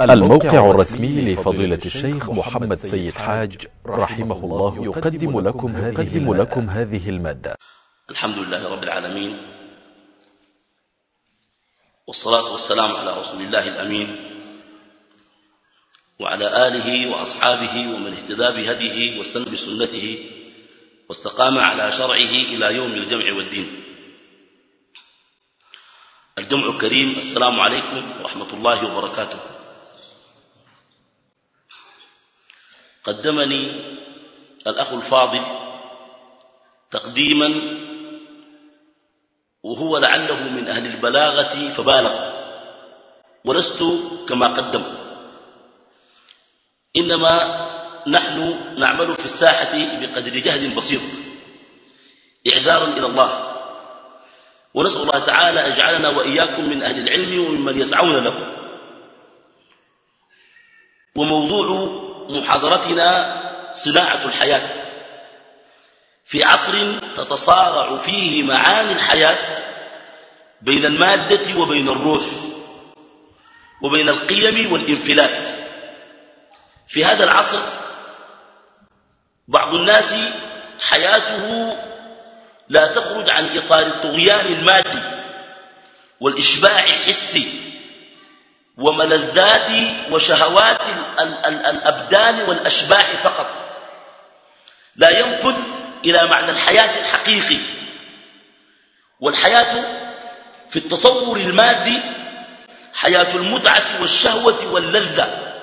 الموقع الرسمي لفضيلة الشيخ محمد سيد حاج رحمه الله يقدم لكم هذه, لكم هذه المادة. الحمد لله رب العالمين. والصلاة والسلام على رسول الله الأمين وعلى آله وأصحابه ومن اهتدى بهديه واستنى بسنته واستقام على شرعه إلى يوم الجمع والدين. الجمع الكريم. السلام عليكم ورحمة الله وبركاته. قدمني الأخ الفاضل تقديما وهو لعله من أهل البلاغة فبالغ. ولست كما قدم. إنما نحن نعمل في الساحة بقدر جهد بسيط إعذارا إلى الله. ونسأل الله تعالى أن يجعلنا وإياكم من أهل العلم وممن يسعون له. وموضوع محاضرتنا صناعة الحياة. في عصر تتصارع فيه معاني الحياة بين المادة وبين الروح وبين القيم والانفلات. في هذا العصر بعض الناس حياته لا تخرج عن إطار الطغيان المادي والإشباع الحسي وملذات وشهوات الأبدان والأشباح فقط. لا ينفذ إلى معنى الحياة الحقيقي. والحياة في التصور المادي حياة المتعة والشهوة واللذة.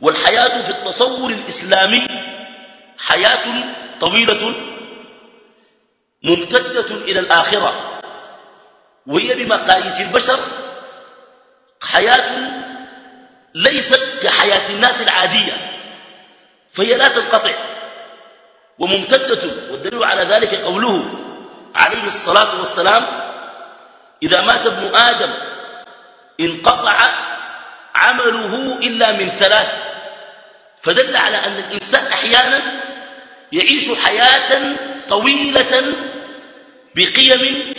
والحياة في التصور الإسلامي حياة طويلة ممتدة إلى الآخرة. وهي بمقاييس البشر حياة ليست كحياة الناس العادية فهي لا تنقطع وممتدة والدليل على ذلك قوله عليه الصلاة والسلام إذا مات ابن آدم انقطع عمله إلا من ثلاث فدل على أن الإنسان أحيانا يعيش حياة طويلة بقيم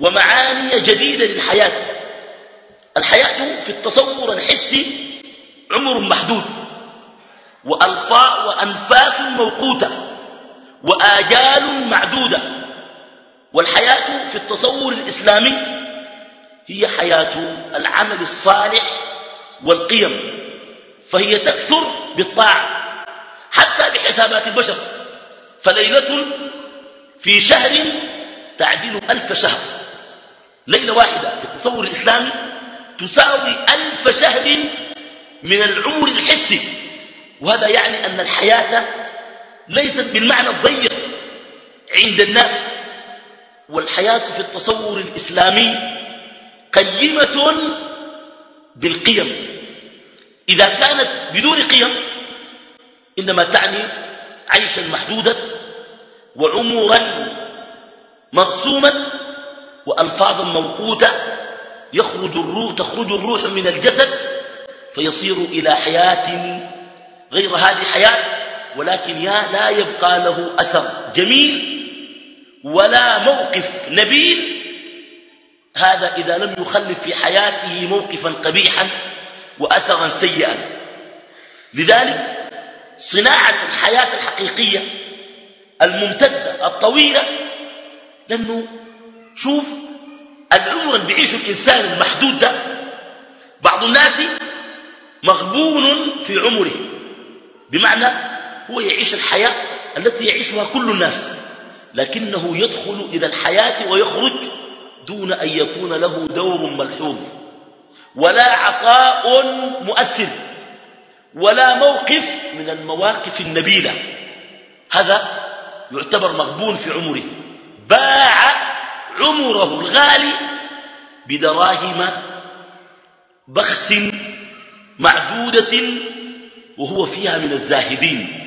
ومعاني جديدة للحياة. الحياة في التصور الحسي عمر محدود وألفاء وأنفاس موقوتة وآجال معدودة. والحياة في التصور الإسلامي هي حياة العمل الصالح والقيم فهي تكثر بالطاعة حتى بحسابات البشر. فليلة في شهر تعدل ألف شهر ليلة واحدة في التصور الإسلامي تساوي ألف شهر من العمر الحسي. وهذا يعني أن الحياة ليست بالمعنى الضيق عند الناس. والحياة في التصور الإسلامي قيمة بالقيم. إذا كانت بدون قيم إنما تعني عيشا محدودا وعمرا مرسوما وألفاظا موقوتة يخرج الروح تخرج الروح من الجسد فيصير إلى حياة غير هذه حياة ولكن يا لا يبقى له أثر جميل ولا موقف نبيل. هذا إذا لم يخلف في حياته موقفا قبيحا وأثرا سيئا. لذلك صناعة الحياة الحقيقية الممتدة الطويلة لأنه شوف العمر اللي بيعيشه الإنسان المحدود ده بعض الناس مغبون في عمره بمعنى هو يعيش الحياة التي يعيشها كل الناس لكنه يدخل إلى الحياة ويخرج دون أن يكون له دور ملحوظ ولا عطاء مؤثر ولا موقف من المواقف النبيلة هذا يعتبر مغبون في عمره باع عمره الغالي بدراهم بخس معدودة وهو فيها من الزاهدين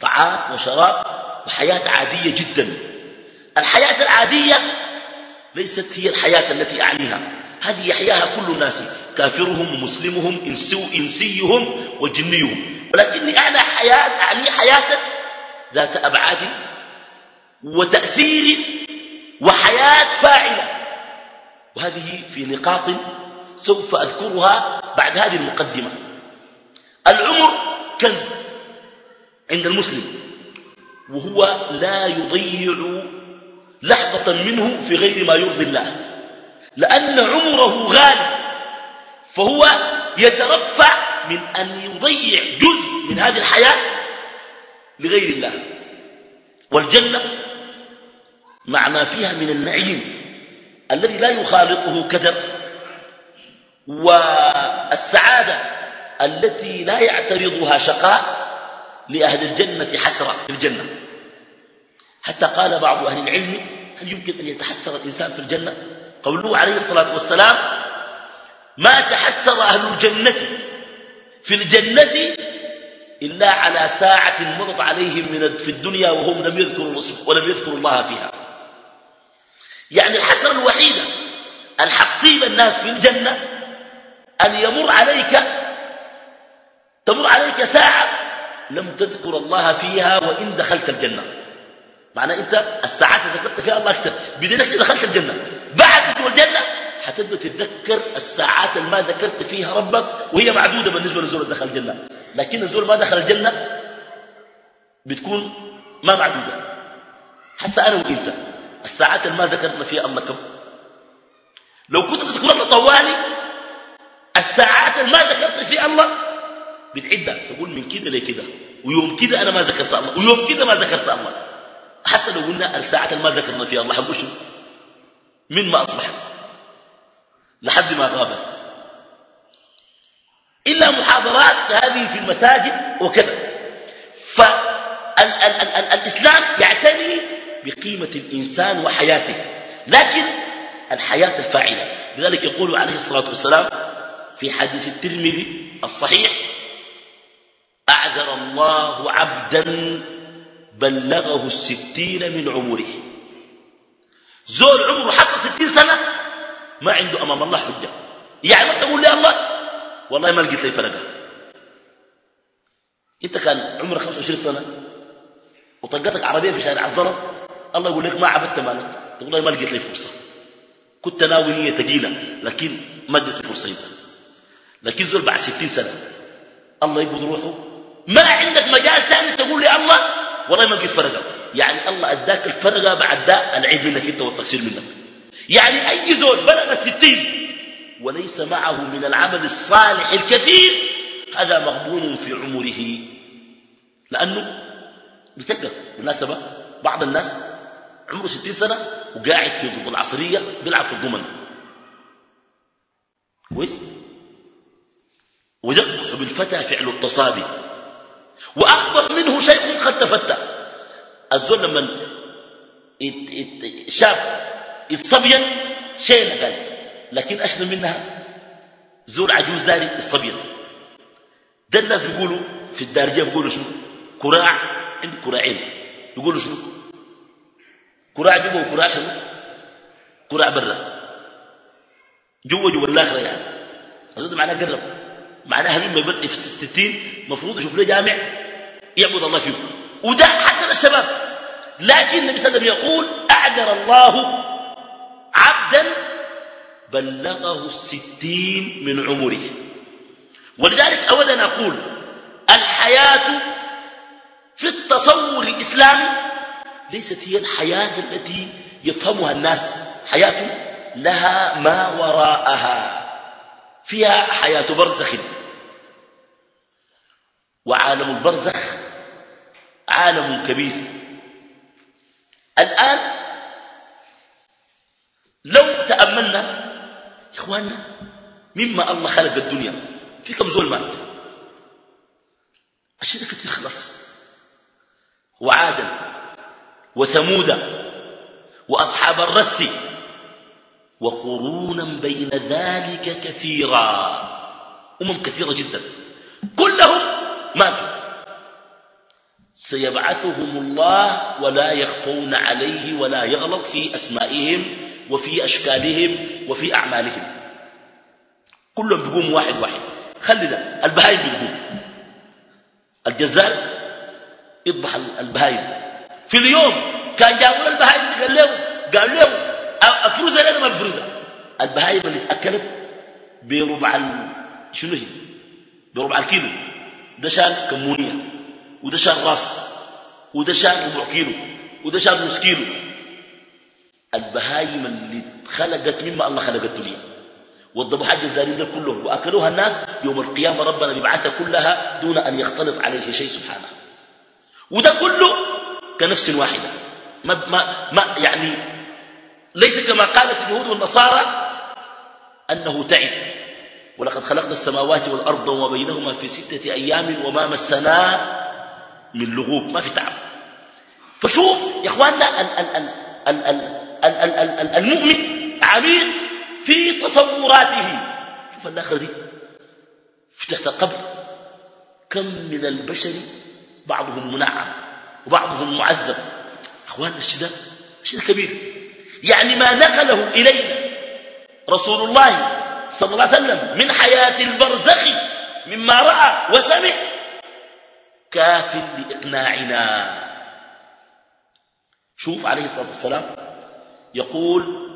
طعام وشراب وحياة عادية جدا. الحياة العادية ليست هي الحياة التي أعنيها. هذه يحياها كل الناس كافرهم ومسلمهم إنسيهم وجنيهم. ولكني أعنى حياة أعني حياة ذات أبعاد وتأثير وحياة فاعلة. وهذه في نقاط سوف أذكرها بعد هذه المقدمة. العمر كنز عند المسلم وهو لا يضيع لحظة منه في غير ما يرضي الله. لأن عمره غالي فهو يترفع من أن يضيع جزء من هذه الحياة لغير الله. والجنة مع ما فيها من النعيم الذي لا يخالطه كدر والسعادة التي لا يعترضها شقاء لأهل الجنة حسرة في الجنة. حتى قال بعض أهل العلم هل يمكن أن يتحسر الإنسان في الجنة؟ قوله عليه الصلاة والسلام ما تحسر أهل الجنة في الجنة إلا على ساعة مضت عليهم من في الدنيا وهم لم يذكروا ولم يذكروا الله فيها. يعني الحسرة الوحيدة الحقصيب الناس في الجنة أن يمر عليك تمر عليك ساعة لم تذكر الله فيها وإن دخلت الجنة. معنى أنت الساعات اللي ذكرت فيها الله اكتب بدينك دخلت الجنة. بعد تدخل الجنة حتبدأ تتذكر الساعات اللي ما ذكرت فيها ربك وهي معدودة بالنسبة للزول دخل الجنة. لكن الزول ما دخل الجنة بتكون ما معدودة. حتى أنا وإنت. الساعات اللي ما ذكرنا فيها الله كم لو كنت تذكر الله طوالي الساعات اللي ما ذكرت فيها الله بتعدها. تقول من كده لكده. ويوم كده أنا ما ذكرت الله ويوم كده ما ذكرت الله حتى لو قلنا الساعات اللي ما ذكرنا فيها الله حقول شو من ما أصبحت لحد ما غابت. إلا محاضرات هذه في المساجد وكذا. فالإسلام يعتني بقيمة الإنسان وحياته. لكن الحياة الفاعلة. لذلك يقول عليه الصلاة والسلام في حديث الترمذي الصحيح أعذر الله عبدا بلغه الستين من عمره. زول عمره حتى ستين سنة ما عنده أمام الله حجة. يعني ما تقول لي الله والله ما لقيت لي فرقة. إنت كان عمرك 25 سنة وطقتك عربية في شارع الزلط الله يقول لك ما عبدت مالك. تقول ما لقيت لي فرصة. كنت ناوي نية ثقيلة لكن ما اديت فرصة انت لكن زول بعد 60 سنة الله يقبض روحه. ما عندك مجال ثاني تقول لي الله؟ والله ما لقيت فرقة. يعني الله أداك الفرقة بعد ده العيب منك أنت والتقصير منك. يعني أي زول بلغ الستين وليس معه من العمل الصالح الكثير هذا مغبون في عمره. لأنه بتلقى بالمناسبة بعض الناس عمره ستين سنة وقاعد في ضد العصرية بيلعب في الضمن. كويس؟ ويقبح بالفتى فعل التصابي وأقبح منه شيخ قد تفتى. الزول لما شاف يتصبين شيء قال. لكن أشنو منها؟ زول عجوز داري الصبية. ده الناس بيقولوا في الدارجة بيقولوا شنو؟ كراع عندي كراعين. بيقولوا شنو؟ كراع جوا وكراع شنو كراع برا جوا جوا الاخره يعني أزود معناه قرب معناها مما يبدأ في الستين مفروض يشوف له جامع يعبد الله فيه وده حتى للشباب لكن النبي صلى الله عليه وسلم يقول أعذر الله عبدا بلغه الستين من عمره ولذلك أولا أقول الحياة في التصور الإسلامي ليست هي الحياة التي يفهمها الناس. حياة لها ما وراءها. فيها حياة برزخ. وعالم البرزخ عالم كبير. الآن لو تأملنا إخواننا مما الله خلق الدنيا. في كم زول مات كثير خلاص. وعادا وثمودا وأصحاب الرس وقرونا بين ذلك كثيرا. أمم كثيرة جدا. كلهم ماتوا. سيبعثهم الله ولا يخفون عليه ولا يغلط في أسمائهم وفي أشكالهم وفي أعمالهم. كلهم بيقوموا واحد واحد. خلينا البهايم بتقوم الجزار يضبح البهايم. في اليوم كان جابوا البهايم قال له قال له افرزها لنا ما بفرزها البهايم اللي اتاكلت بربع شنو هي؟ بربع الكيلو. ده شال كمونية وده شال راس وده شال ربع كيلو وده شال نص كيلو. البهايم اللي خلقت مما الله خلق الدنيا والضبحات الجزارين دول كلهم وأكلوها الناس يوم القيامة ربنا بيبعثها كلها دون أن يختلط عليه شيء سبحانه. وده كله كنفس واحدة. ما, ما, ما يعني ليس كما قالت اليهود والنصارى أنه تعب ولقد خلقنا السماوات والأرض وما بينهما في ستة أيام وما مسنا من لغوب. ما في تعب. فشوف يا اخواننا المؤمن عميق في تصوراته. شوف الآخر دي. في تحت القبر. كم من البشر بعضهم منعم. وبعضهم معذب. اخواننا الشدة الشدة كبير يعني ما نقله إلينا رسول الله صلى الله عليه وسلم من حياة البرزخ مما رأى وسمع. كاف لإقناعنا. شوف عليه الصلاة والسلام يقول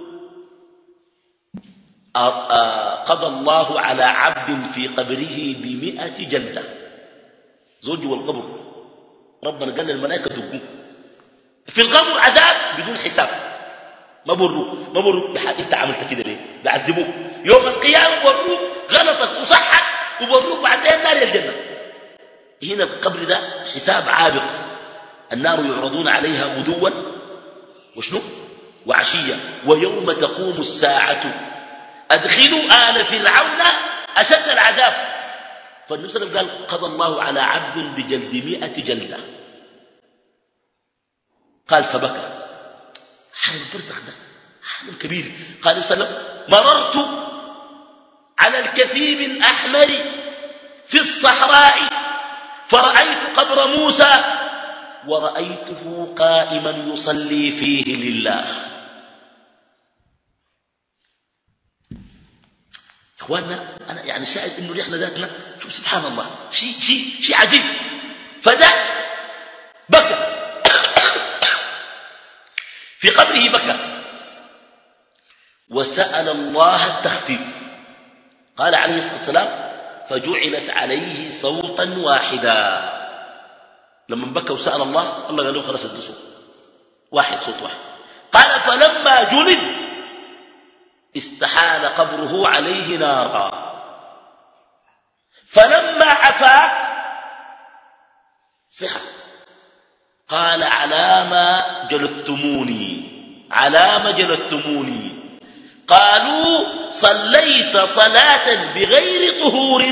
قضى الله على عبد في قبره بمئة جلدة. زوجي والقبر. ربنا قال للملائكة دقوا في القبر عذاب بدون حساب. ما بروك ما بروك انت عملت كده ليه؟ بعذبوك. يوم القيامة بروك غلطك وصحك وبروك بعدين نار الجنة. هنا القبر ده حساب عابر النار يعرضون عليها غدوا. وشنو؟ وعشية. ويوم تقوم الساعة. أدخلوا آل فرعون أشد العذاب. فالنبي صلى الله عليه وسلم قال قضى الله على عبد بجلد مئة جلدة. قال فبكى. حال البرزخ ده حال كبير قال وسلم مررت على الكثيب الأحمر في الصحراء فرأيت قبر موسى ورأيته قائما يصلي فيه لله. إخواننا أنا يعني شاهد إنه إحنا ذاتنا شوف سبحان الله شيء شيء شيء عجيب. فده بكى. في قبره بكى وسأل الله التخفيف. قال عليه الصلاة والسلام فجعلت عليه صوتا واحدا. لما بكى وسأل الله الله قال له خلاص صوت. واحد صوت واحد. قال فلما جلد استحال قبره عليه نارا. فلما عفا صحة. قال على ما جلدتموني على ما جلدتموني. قالوا صليت صلاة بغير طهور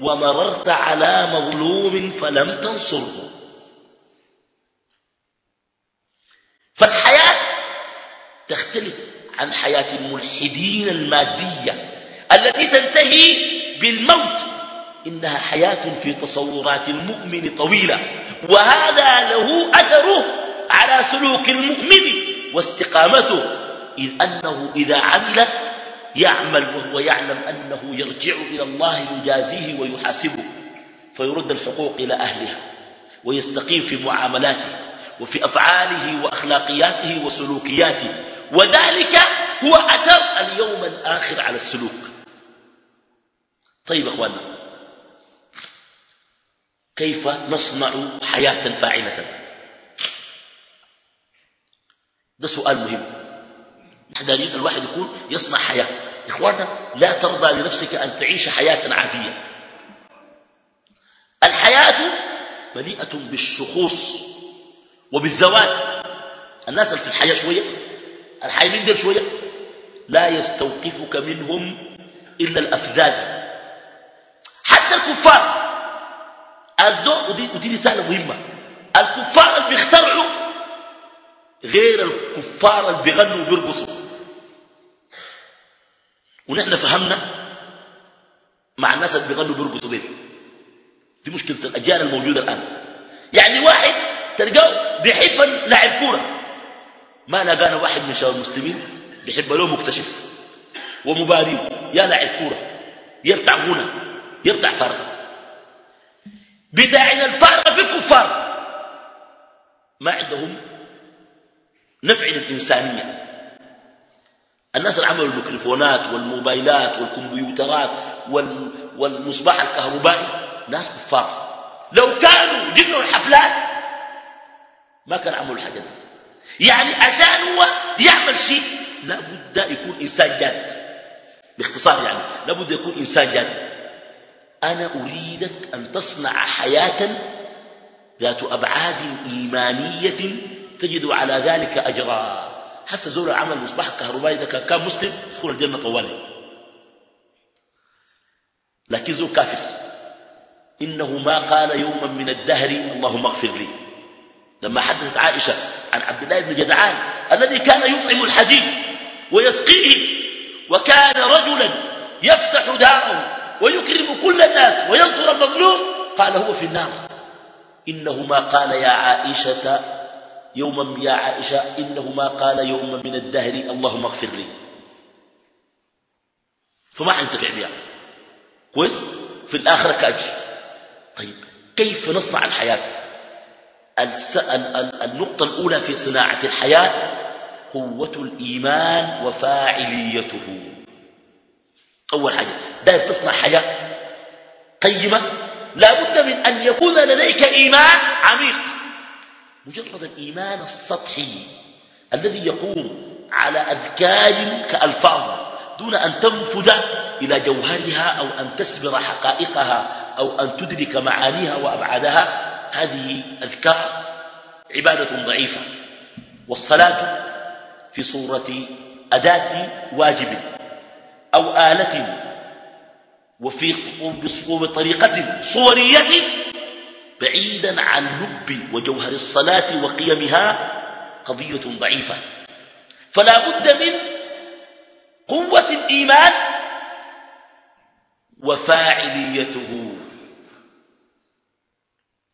ومررت على مظلوم فلم تنصره. فالحياة تختلف عن حياة الملحدين المادية التي تنتهي بالموت. إنها حياة في تصورات المؤمن طويلة وهذا له أثره على سلوك المؤمن واستقامته إذ أنه إذا عمل يعمل وهو يعلم أنه يرجع إلى الله يجازيه ويحاسبه فيرد الحقوق إلى أهلها ويستقيم في معاملاته وفي أفعاله وأخلاقياته وسلوكياته وذلك هو أثر اليوم الآخر على السلوك. طيب أخوانا كيف نصنع حياة فاعلة؟ ده سؤال مهم. محتاجين الواحد يكون يصنع حياة. إخوانا لا ترضى لنفسك أن تعيش حياة عادية. الحياة مليئة بالشخوص وبالزواج الناس اللي في الحياة شوية الحياة من شوية لا يستوقفك منهم إلا الأفذاذ. حتى الكفار الذوق ودي, ودي رسالة مهمة. الكفار اللي بيخترعوا غير الكفار اللي بيغنوا وبيرقصوا. ونحن فهمنا مع الناس اللي بيغنوا وبيرقصوا دي دي مشكلة الأجيال الموجودة الآن. يعني واحد تلقاه بيحب لاعب كورة. ما لقانا واحد من شباب المسلمين بيحب له مكتشف ومباري. يا لاعب كورة يرتع غنى يرتع فرق بداعنا الفارق في الكفار. ما عندهم نفع للإنسانية الناس اللي عملوا الميكروفونات والموبايلات والكمبيوترات والمصباح الكهربائي ناس كفار. لو كانوا جبنوا الحفلات ما كان عملوا الحاجة دي يعني عشان هو يعمل شيء لابد يكون إنسان جاد. باختصار يعني لابد يكون إنسان جاد. أنا أريدك أن تصنع حياة ذات أبعاد إيمانية تجد على ذلك أجرا. حتى زول عمل مصباح الكهربائي إذا كان مسلم يدخل الجنة طوالي. لكن زول كافر. إنه ما قال يوما من الدهر اللهم اغفر لي. لما حدثت عائشة عن عبد الله بن جدعان الذي كان يطعم الحجيج ويسقيه وكان رجلا يفتح داره ويكرم كل الناس وينصر المظلوم قال هو في النار. إنه ما قال يا عائشة يوما يا عائشة إنه ما قال يوما من الدهر اللهم اغفر لي. فما حينتفع بها. كويس؟ في الآخرة كأجر. طيب كيف نصنع الحياة؟ النقطة الأولى في صناعة الحياة قوة الإيمان وفاعليته. أول حاجة دائر تصنع حياة قيمة لا بد من أن يكون لديك إيمان عميق. مجرد الإيمان السطحي الذي يقوم على أذكار كألفاظ دون أن تنفذ إلى جوهرها أو أن تسبر حقائقها أو أن تدرك معانيها وأبعادها. هذه أذكار عبادة ضعيفة. والصلاة في صورة أداة واجب أو آلة وفي وبطريقة صورية بعيدا عن لب وجوهر الصلاة وقيمها قضية ضعيفة. فلا بد من قوة الإيمان وفاعليته.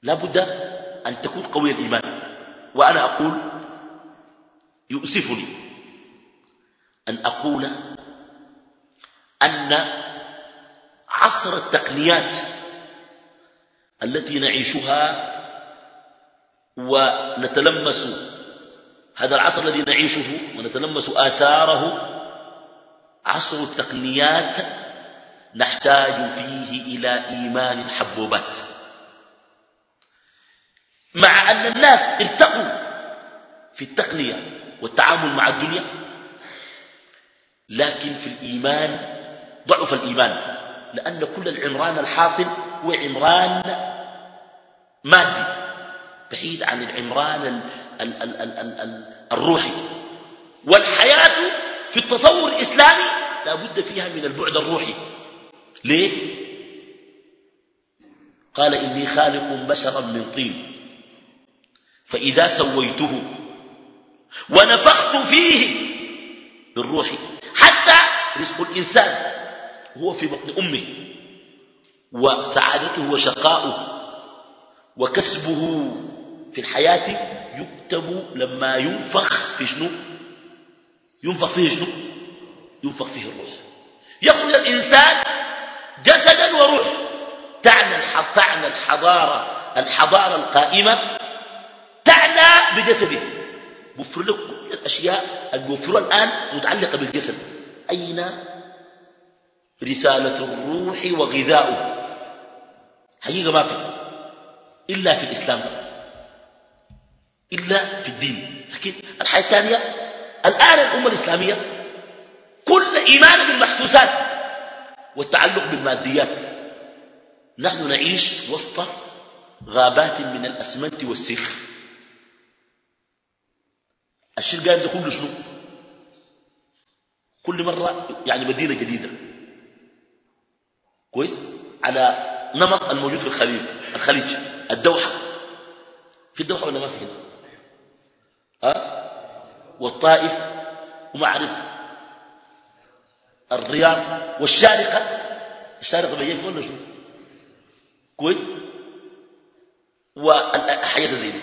لا بد أن تكون قوي الإيمان. وأنا أقول يؤسفني أن أقول أن عصر التقنيات التي نعيشها ونتلمس. هذا العصر الذي نعيشه ونتلمس آثاره. عصر التقنيات نحتاج فيه إلى إيمان حبوبات. مع أن الناس ارتقوا في التقنية والتعامل مع الدنيا لكن في الإيمان ضعف الإيمان لأن كل العمران الحاصل هو عمران مادي بعيد عن العمران ال ال ال ال ال ال الروحي. والحياة في التصور الإسلامي لا بد فيها من البعد الروحي. ليه؟ قال إني خالق بشرا من طين. فإذا سويته ونفخت فيه روحي. حتى رزق الإنسان هو في بطن أمه. وسعادته وشقاؤه وكسبه في الحياة يكتب لما ينفخ في شنو ينفخ فيه شنو ينفخ فيه الروح. يخرج الإنسان جسدا وروح. تعنى تعنى الحضارة الحضارة القائمة. تعنى بجسده. بوفر لك كل الأشياء الموفرة الآن متعلقة بالجسد. أين؟ رسالة الروح وغذاؤه. حقيقة ما في. إلا في الإسلام. إلا في الدين. لكن الحياة الثانية الآن الأمة الإسلامية كل إيمان بالمحسوسات والتعلق بالماديات. نحن نعيش وسط غابات من الأسمنت والسيخ. الشرق ده كله شنو؟ كل مرة يعني مدينة جديدة. كويس؟ على نمط الموجود في الخليج الخليج الدوحة. في الدوحة ولا ما في هنا؟ ها؟ والطائف وما أعرف الرياض والشارقة. الشارقة بيجي ولا شنو؟ كويس؟ وحاجة زي دي.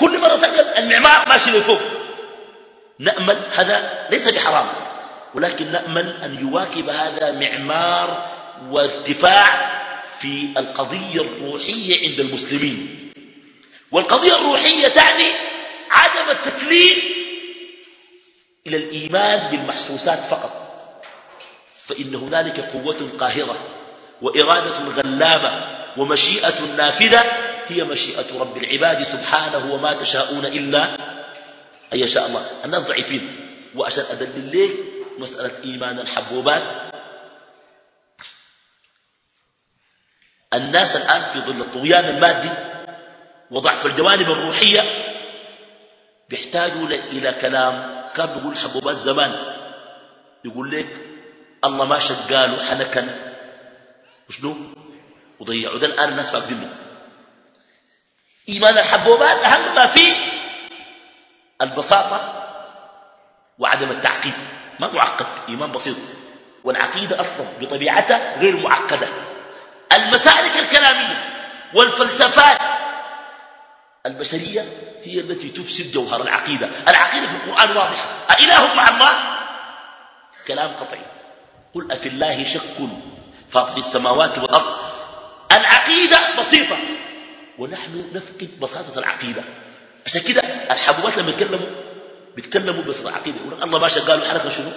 كل مرة تلقى المعمار ماشي لفوق نأمل هذا ليس بحرام. ولكن نأمل أن يواكب هذا معمار وارتفاع في القضية الروحية عند المسلمين. والقضية الروحية تعني عدم التسليم إلى الإيمان بالمحسوسات فقط. فإن هنالك قوة قاهرة وإرادة غلابة ومشيئة نافذة هي مشيئة رب العباد سبحانه وما تشاءون إلا أن يشاء الله. الناس ضعيفين. وعشان أدل ليك مسألة إيمان الحبوبات. الناس الآن في ظل الطغيان المادي وضعف الجوانب الروحية بيحتاجوا إلى كلام. كان بيقول حبوبات زمان. يقول لك الله ما شقاله حنكا. وشنو؟ وضيعوا. ده الآن الناس فاقدينه إيمان الحبوبات أهم ما فيه البساطة وعدم التعقيد. ما معقد إيمان بسيط. والعقيدة أصلا بطبيعتها غير معقدة. المسالك الكلامية والفلسفات البشرية هي التي تفسد جوهر العقيدة. العقيدة في القرآن واضحة. أإله مع الله؟ كلام قطعي. قل أفي الله شك فاطر السماوات والأرض؟ العقيدة بسيطة. ونحن نفقد بساطة العقيدة. عشان كده الحبوبات لما يتكلموا بيتكلموا بس العقيدة. يقول الله ما قالوا حركة شنو؟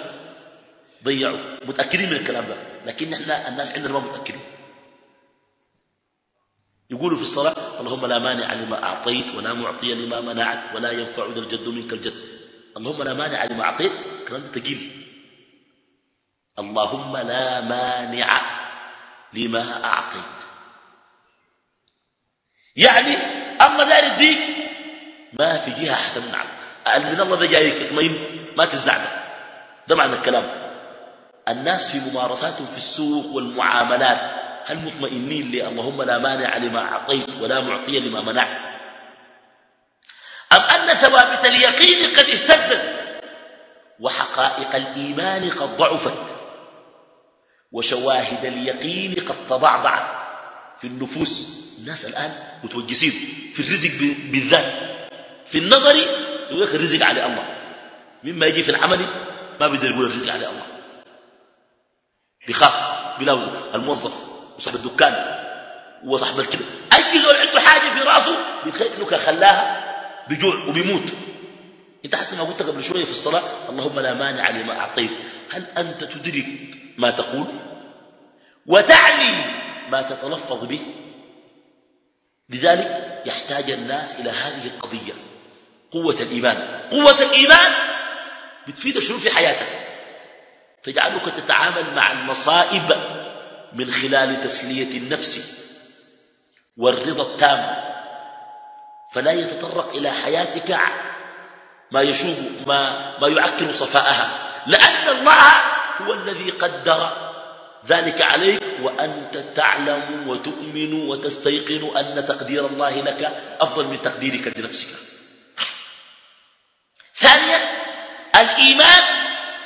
ضيعوا. متأكدين من الكلام ده. لكن نحن الناس عندنا ما متأكدين. يقولوا في الصلاة اللهم لا مانع لما أعطيت ولا معطي لما منعت ولا ينفع ذا الجد منك الجد. اللهم لا مانع لما أعطيت. كلام ده تقيل. اللهم لا مانع لما أعطيت. يعني أما دار الدين ما في جهة حتمنع من الله ذا جايك ما تزعزع. ده معنى الكلام. الناس في ممارساتهم في السوق والمعاملات هل مطمئنين لي اللهم لا مانع لما أعطيت ولا معطي لما منعت؟ أم أن ثوابت اليقين قد اهتزت وحقائق الإيمان قد ضعفت؟ وشواهد اليقين قد تضعضعت؟ في النفوس الناس الآن متوجسين. في الرزق بالذات. في النظر يقول لك الرزق على الله. مما يجي في العمل ما بيقدر يقول الرزق على الله. بخاف بلاوزه الموظف وصاحب الدكان وصاحب الكبر أي زول عنده حاجة في راسه كان خلاها بجوع وبيموت. أنت حسب ما قلت قبل شوية في الصلاة؟ اللهم لا مانع لما أعطيت. هل أنت تدرك ما تقول؟ وتعني ما تتلفظ به. لذلك يحتاج الناس إلى هذه القضية. قوة الإيمان. قوة الإيمان بتفيد شنو في حياتك؟ تجعلك تتعامل مع المصائب من خلال تسلية النفس والرضا التام. فلا يتطرق إلى حياتك ما يشوب ما, ما يعكر صفاءها. لأن الله هو الذي قدر ذلك عليك وأنت تعلم وتؤمن وتستيقن أن تقدير الله لك أفضل من تقديرك لنفسك. ثانيا الإيمان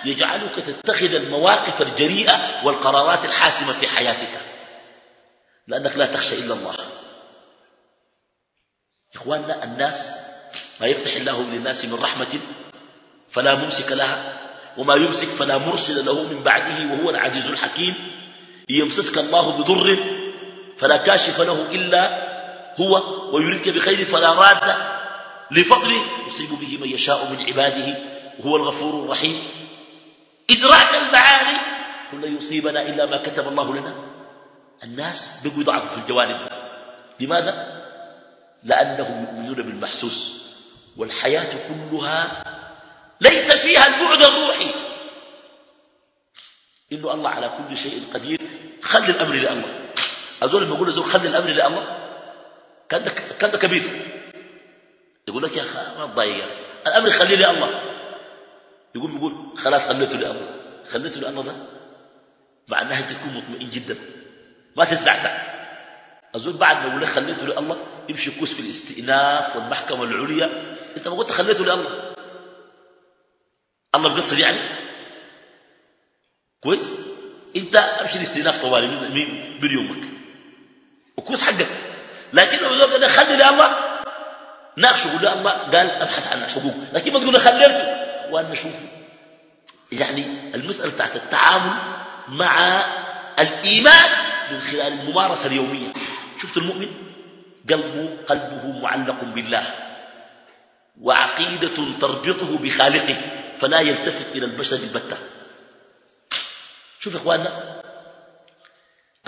يجعلك تتخذ المواقف الجريئة والقرارات الحاسمة في حياتك. لأنك لا تخشى إلا الله. إخواننا الناس ما يفتح الله للناس من رحمة فلا ممسك لها وما يمسك فلا مرسل له من بعده وهو العزيز الحكيم. يمسسك الله بضر فلا كاشف له إلا هو ويريدك بخير فلا راد. لفضله يصيب به من يشاء من عباده وهو الغفور الرحيم. إدراك المعاني قل يصيبنا إلا ما كتب الله لنا. الناس بقوا يضعفوا في الجوانب. لماذا؟ لأنهم يؤمنون بالمحسوس. والحياة كلها ليس فيها البعد الروحي. إنه الله على كل شيء قدير. خلي الأمر لله أزول لما يقول أزول خلي الأمر لله كان كبير. يقول لك يا أخي ما تضايق الأمر خليه لله. يقوم يقول خلاص خليته لأمر خليته لأمر ده. مع أنت تكون مطمئن جدا. ما تزعزع أظن بعد ما يقول لك خليته لله يمشي كوس في الاستئناف والمحكمة العليا. أنت ما قلت خليته لله. الله بقصر يعني؟ كويس؟ أنت أمشي الاستئناف طوالي من, يومك. وكوس حقك. لكن لو يقول خلي لله ناقشه يقول الله قال أبحث عن الحقوق لكن ما تقول خليته اخواننا شوفوا يعني المسألة بتاعت التعامل مع الإيمان من خلال الممارسة اليومية. شفت المؤمن؟ قلبه قلبه معلق بالله. وعقيدة تربطه بخالقه فلا يلتفت إلى البشر البتة شوف يا إخواننا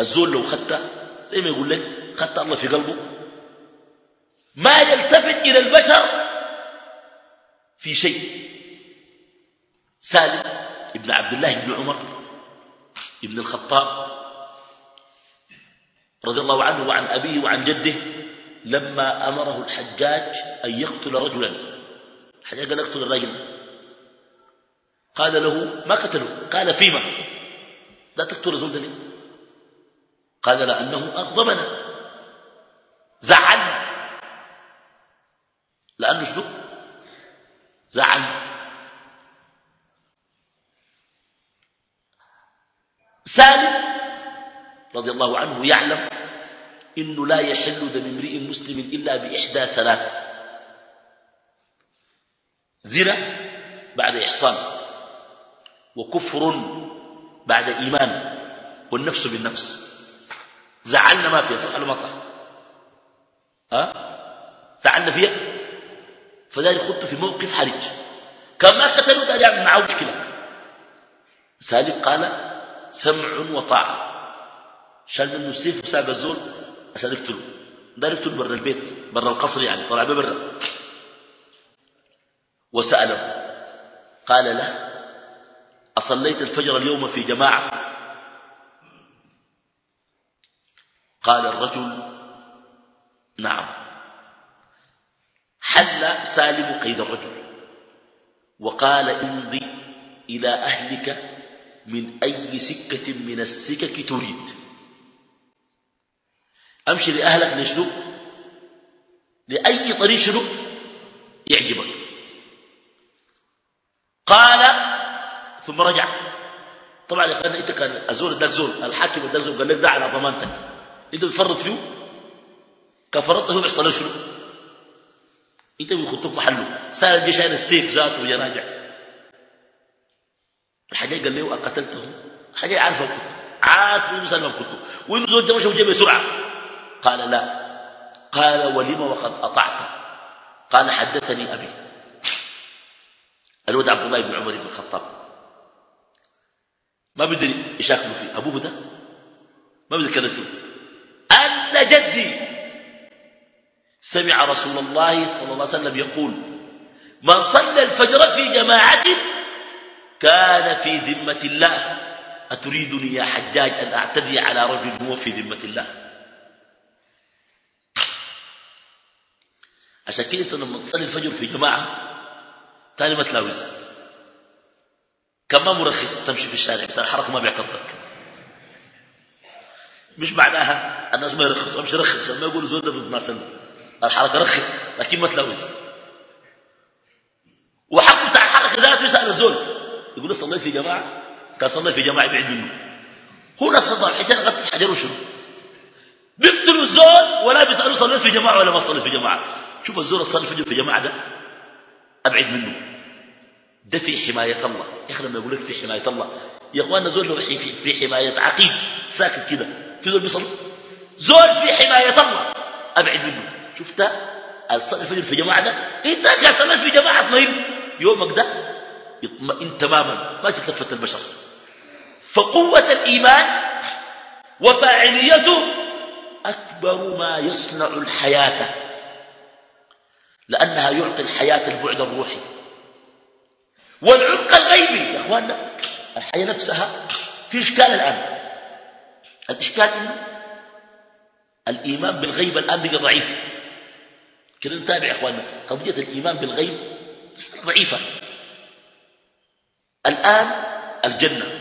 الزول لو خدت زي ما يقول لك خدت الله في قلبه ما يلتفت إلى البشر في شيء. سالم ابن عبد الله بن عمر ابن الخطاب رضي الله عنه وعن أبيه وعن جده لما أمره الحجاج أن يقتل رجلا. الحجاج قال اقتل الرجل قال له ما قتله؟ قال فيما؟ لا تقتل لي قال لأنه أغضبنا زعلنا لأنه شنو زعلنا سالم رضي الله عنه يعلم إنه لا يحل دم امرئ مسلم إلا بإحدى ثلاث. زنا بعد إحصان وكفر بعد إيمان والنفس بالنفس. زعلنا ما فيها صح ما صح؟ ها؟ زعلنا فيها؟ فذلك خدت في موقف حرج. كان ما قتلوا ده يعمل معه مشكلة. سالم قال سمع وطاعة. شال منه السيف وساق الزول عشان يقتله. ده يقتل برا البيت برا القصر يعني طلع برا. وسأله قال له أصليت الفجر اليوم في جماعة؟ قال الرجل نعم. حل سالم قيد الرجل وقال امضي إلى أهلك من أي سكة من السكك تريد. أمشي لأهلك لشنو؟ لأي طريق شنو؟ يعجبك. قال ثم رجع. طبعا يا اخوانا أنت كان الزول اداك زول الحاكم اداك زول قال لك ده على ضمانتك. أنت بتفرط فيه؟ كان فرطته هو بيحصل له شنو؟ أنت بيخطوك محله. سأل الجيش شايل السيف ذاته ويا راجع. الحاجة قال له أقتلته حاجة عارفة الكتب عارف انه سلم الكتب وانه زول ده مشى وجاب بسرعة؟ قال لا. قال ولم وقد أطعت؟ قال حدثني أبي. الولد عبد الله بن عمر بن الخطاب. ما بدري يشاكلوا فيه. أبوه ده؟ ما بدري كذا فيه. أن جدي سمع رسول الله صلى الله عليه وسلم يقول من صلى الفجر في جماعة كان في ذمة الله. أتريدني يا حجاج أن أعتدي على رجل هو في ذمة الله؟ عشان كده انت لما تصلي الفجر في جماعة تاني ما تلاوز. كم مرخص تمشي في الشارع ترى الحركة ما بيعترضك مش معناها الناس ما يرخص امشي رخص ما يقولوا زود ضد ما سلم الحركة رخص لكن ما تلاوز. وحق بتاع الحركة ذاته يسأل الزول يقول صليت في جماعة؟ كان صليت في جماعة بعيد منه. هو ناس صدام حسين غطس حجر وشنو بيقتلوا الزول ولا بيسألوا صليت في جماعة ولا ما صليت في جماعة. شوف الزول الصلي الفجر في جماعة ده أبعد منه. ده في حماية الله. يا أخي لما يقول لك في حماية الله يا أخواننا زول لو في, حماية عقيد ساكت كده. في زول بيصلي؟ زول في حماية الله. أبعد منه. شفت الصلاة الفجر في جماعة ده؟ انت كان صليت في جماعة اطمئن يومك ده يطمئن تماما. ما تلتفت البشر. فقوة الإيمان وفاعليته أكبر ما يصنع الحياة. لأنها يعطي الحياة البعد الروحي. والعمق الغيبي يا أخواننا الحياة نفسها في إشكال الآن. الإشكال إنه الإيمان بالغيب الآن بقى ضعيف. كده نتابع يا أخواننا قضية الإيمان بالغيب ضعيفة. الآن الجنة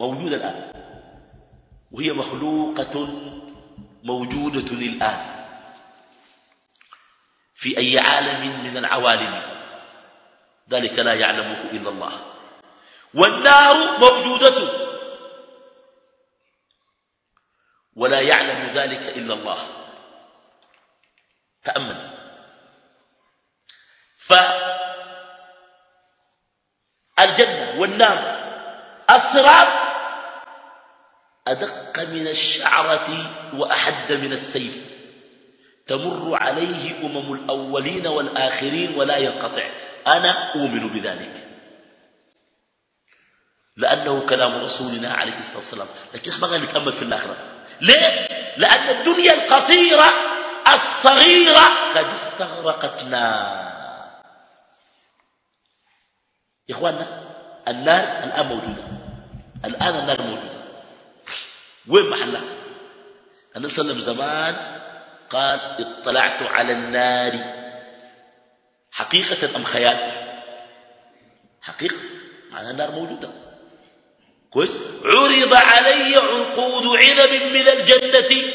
موجودة الآن وهي مخلوقة موجودة الآن في أي عالم من العوالم. ذلك لا يعلمه إلا الله. والنار موجودة. ولا يعلم ذلك إلا الله. تأمل. فالجنة والنار. الصراط أدق من الشعرة وأحد من السيف. تمر عليه أمم الأولين والآخرين ولا ينقطع. أنا أؤمن بذلك. لأنه كلام رسولنا عليه الصلاة والسلام. لكن ما قال نتأمل في الآخرة. ليه؟ لأن الدنيا القصيرة الصغيرة قد استغرقتنا. يا إخواننا النار الآن موجودة. الآن النار موجودة. وين محلها؟ النبي صلى الله عليه وسلم زمان قال اطلعت على النار. حقيقة أم خيال؟ حقيقة معنى النار موجودة. كويس؟ عرض علي عنقود عنب من الجنة.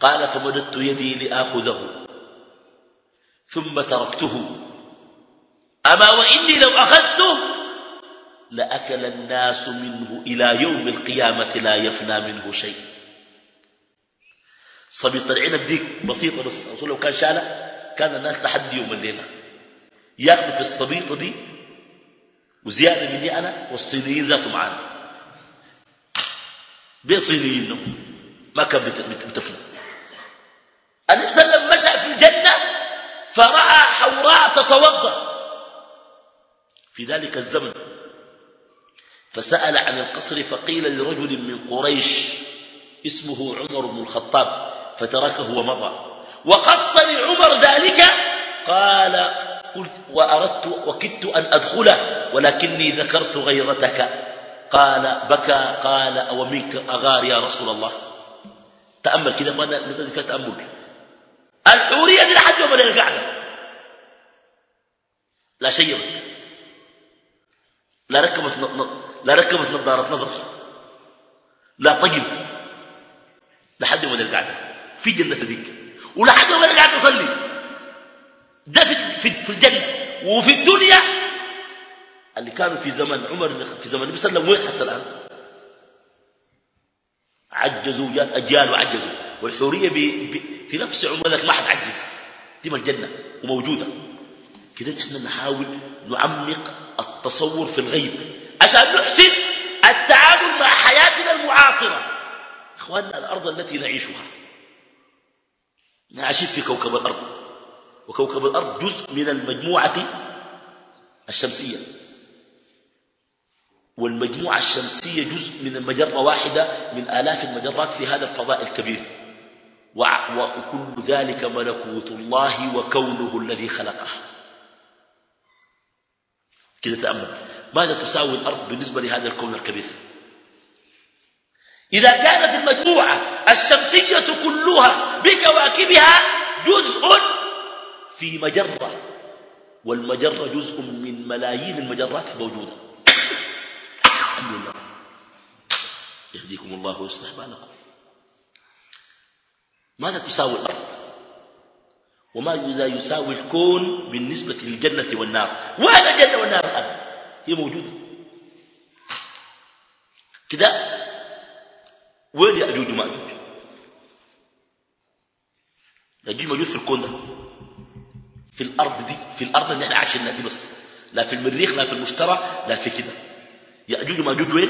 قال فمددت يدي لآخذه ثم تركته أما وإني لو أخذته لأكل الناس منه إلى يوم القيامة لا يفنى منه شيء. صبيط العنب ديك بسيطة بس لو كان شالة كان الناس لحد يوم الليلة. ياكلوا في الصبيطة دي وزيادة مني أنا والصينيين ذاتهم معانا بين صينيين ما كان بتفنى. النبي صلى الله عليه وسلم مشى في الجنة فرأى حوراء تتوضأ. في ذلك الزمن فسأل عن القصر فقيل لرجل من قريش اسمه عمر بن الخطاب. فتركه ومضى. وقص لعمر ذلك قال قلت وأردت وكدت أن أدخله ولكني ذكرت غيرتك. قال بكى قال ومنك أغار يا رسول الله. تأمل كده المثل فيها تأمل. الحورية دي لحد يوم القعدة لا شيبت لا ركبت لا ركبت نظارة نظر. لا طقم. لحد يوم القعدة في جنة ذيك ولحد يوم القعدة تصلي ده في, في الجنة. وفي الدنيا اللي كانوا في زمن عمر في زمن النبي صلى الله عليه وسلم وين الآن؟ عجزوا جات أجيال وعجزوا. والحورية بي بي في نفس عمرك ما حد عجز. دي الجنة وموجودة. كده نحن نحاول نعمق التصور في الغيب. عشان نحسن التعامل مع حياتنا المعاصرة. إخواننا الأرض التي نعيشها. نعيش في كوكب الأرض. وكوكب الأرض جزء من المجموعة الشمسية. والمجموعة الشمسية جزء من المجرة واحدة من آلاف المجرات في هذا الفضاء الكبير. وكل ذلك ملكوت الله وكونه الذي خلقه. كده تأمل. ماذا تساوي الأرض بالنسبة لهذا الكون الكبير؟ إذا كانت المجموعة الشمسية كلها بكواكبها جزء في مجرة والمجرة جزء من ملايين المجرات الموجودة. الحمد لله. يهديكم الله ويصلح بالكم. ماذا تساوي الأرض؟ وماذا يساوي الكون بالنسبة للجنة والنار؟ وين الجنة والنار الآن؟ هي موجودة. كده؟ وين يأجوج ومأجوج يأجوج موجود في الكون ده في الأرض دي في الأرض اللي إحنا عايشينها دي بس لا في المريخ لا في المشترى لا في كده يأجوج ومأجوج وين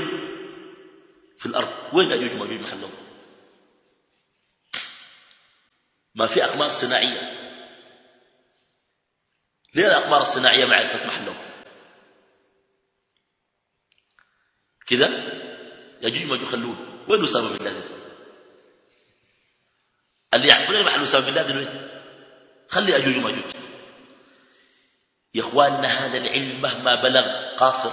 في الأرض وين يأجوج ومأجوج محلهم ما في أقمار صناعية ليه الأقمار الصناعية ما عرفت محلهم كده يأجوج ومأجوج خلون وين أسامة بن لادن اللي يعرفون محل أسامة بن لادن وين خلي أجوج ومأجوج يا إخواننا هذا العلم مهما بلغ قاصر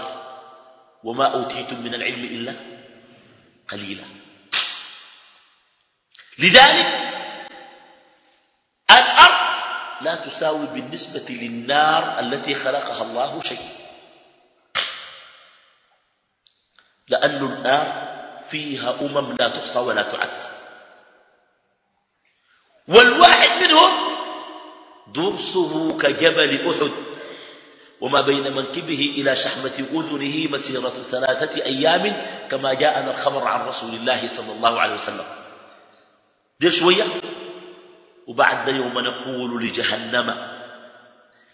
وما أوتيتم من العلم إلا قليلا. لذلك الأرض لا تساوي بالنسبة للنار التي خلقها الله شيء لأن النار فيها أمم لا تحصى ولا تعد. والواحد منهم درسه كجبل أحد وما بين منكبه إلى شحمة أذنه مسيرة ثلاثة أيام كما جاءنا الخبر عن رسول الله صلى الله عليه وسلم. دير شوية وبعد يوم نقول لجهنم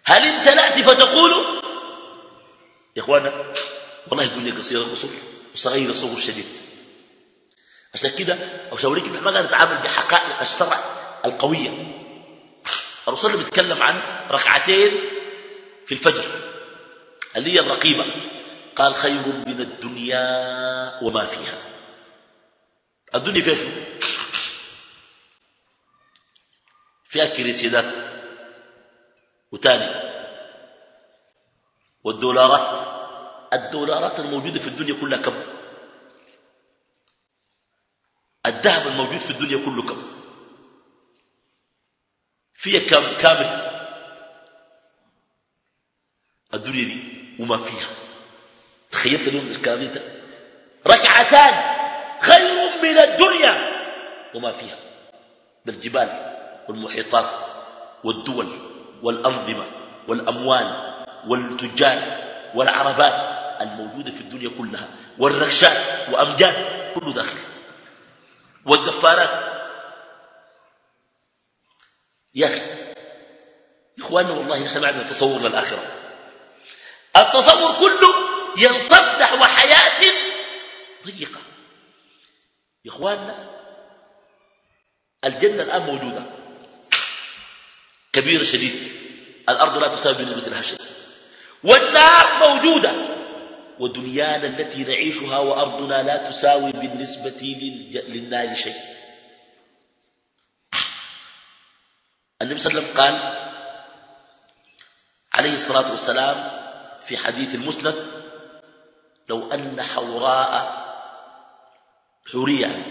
هل امتلأت فتقول؟ يا إخوانا والله الدنيا قصيرة الرسول وصغيرة صغر شديد عشان كده أشاوريك ما قال نتعامل بحقائق الشرع القوية. الرسول بيتكلم عن ركعتين في الفجر اللي هي الرقيبة قال خير من الدنيا وما فيها. الدنيا فيها شنو؟ فيها كريسيدات وتاني والدولارات. الدولارات الموجودة في الدنيا كلها كم؟ الذهب الموجود في الدنيا كله كم؟ فيها كم كامل. الدنيا دي وما فيها. تخيلت اليوم الكامل ركعتان خير من الدنيا وما فيها. بالجبال والمحيطات والدول والأنظمة والأموال والتجار والعربات الموجودة في الدنيا كلها والركشات وأمجاد كله داخل. والدفارات. يا أخي إخواننا والله نحن ما عندنا تصور للآخرة. التصور كله ينصب نحو حياة ضيقة. يا إخواننا الجنة الآن موجودة. كبيرة شديد. الأرض لا تساوي بالنسبة لها والنار موجودة. ودنيانا التي نعيشها وأرضنا لا تساوي بالنسبة للنار شيء. النبي صلى الله عليه وسلم قال عليه الصلاة والسلام في حديث المسند لو أن حوراء حورية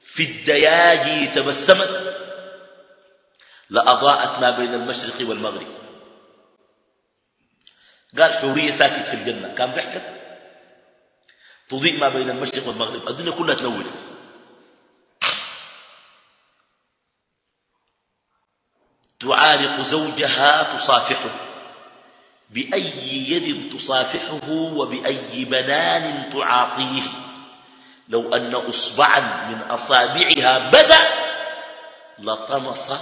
في الدياجي تبسمت لأضاءت ما بين المشرق والمغرب. قال حورية ساكت في الجنة. كان ضحكت تضيء ما بين المشرق والمغرب. الدنيا كلها تنور تعانق زوجها تصافحه. بأي يد تصافحه وبأي بنان تعاطيه. لو أن أصبعا من أصابعها بدأ لطمس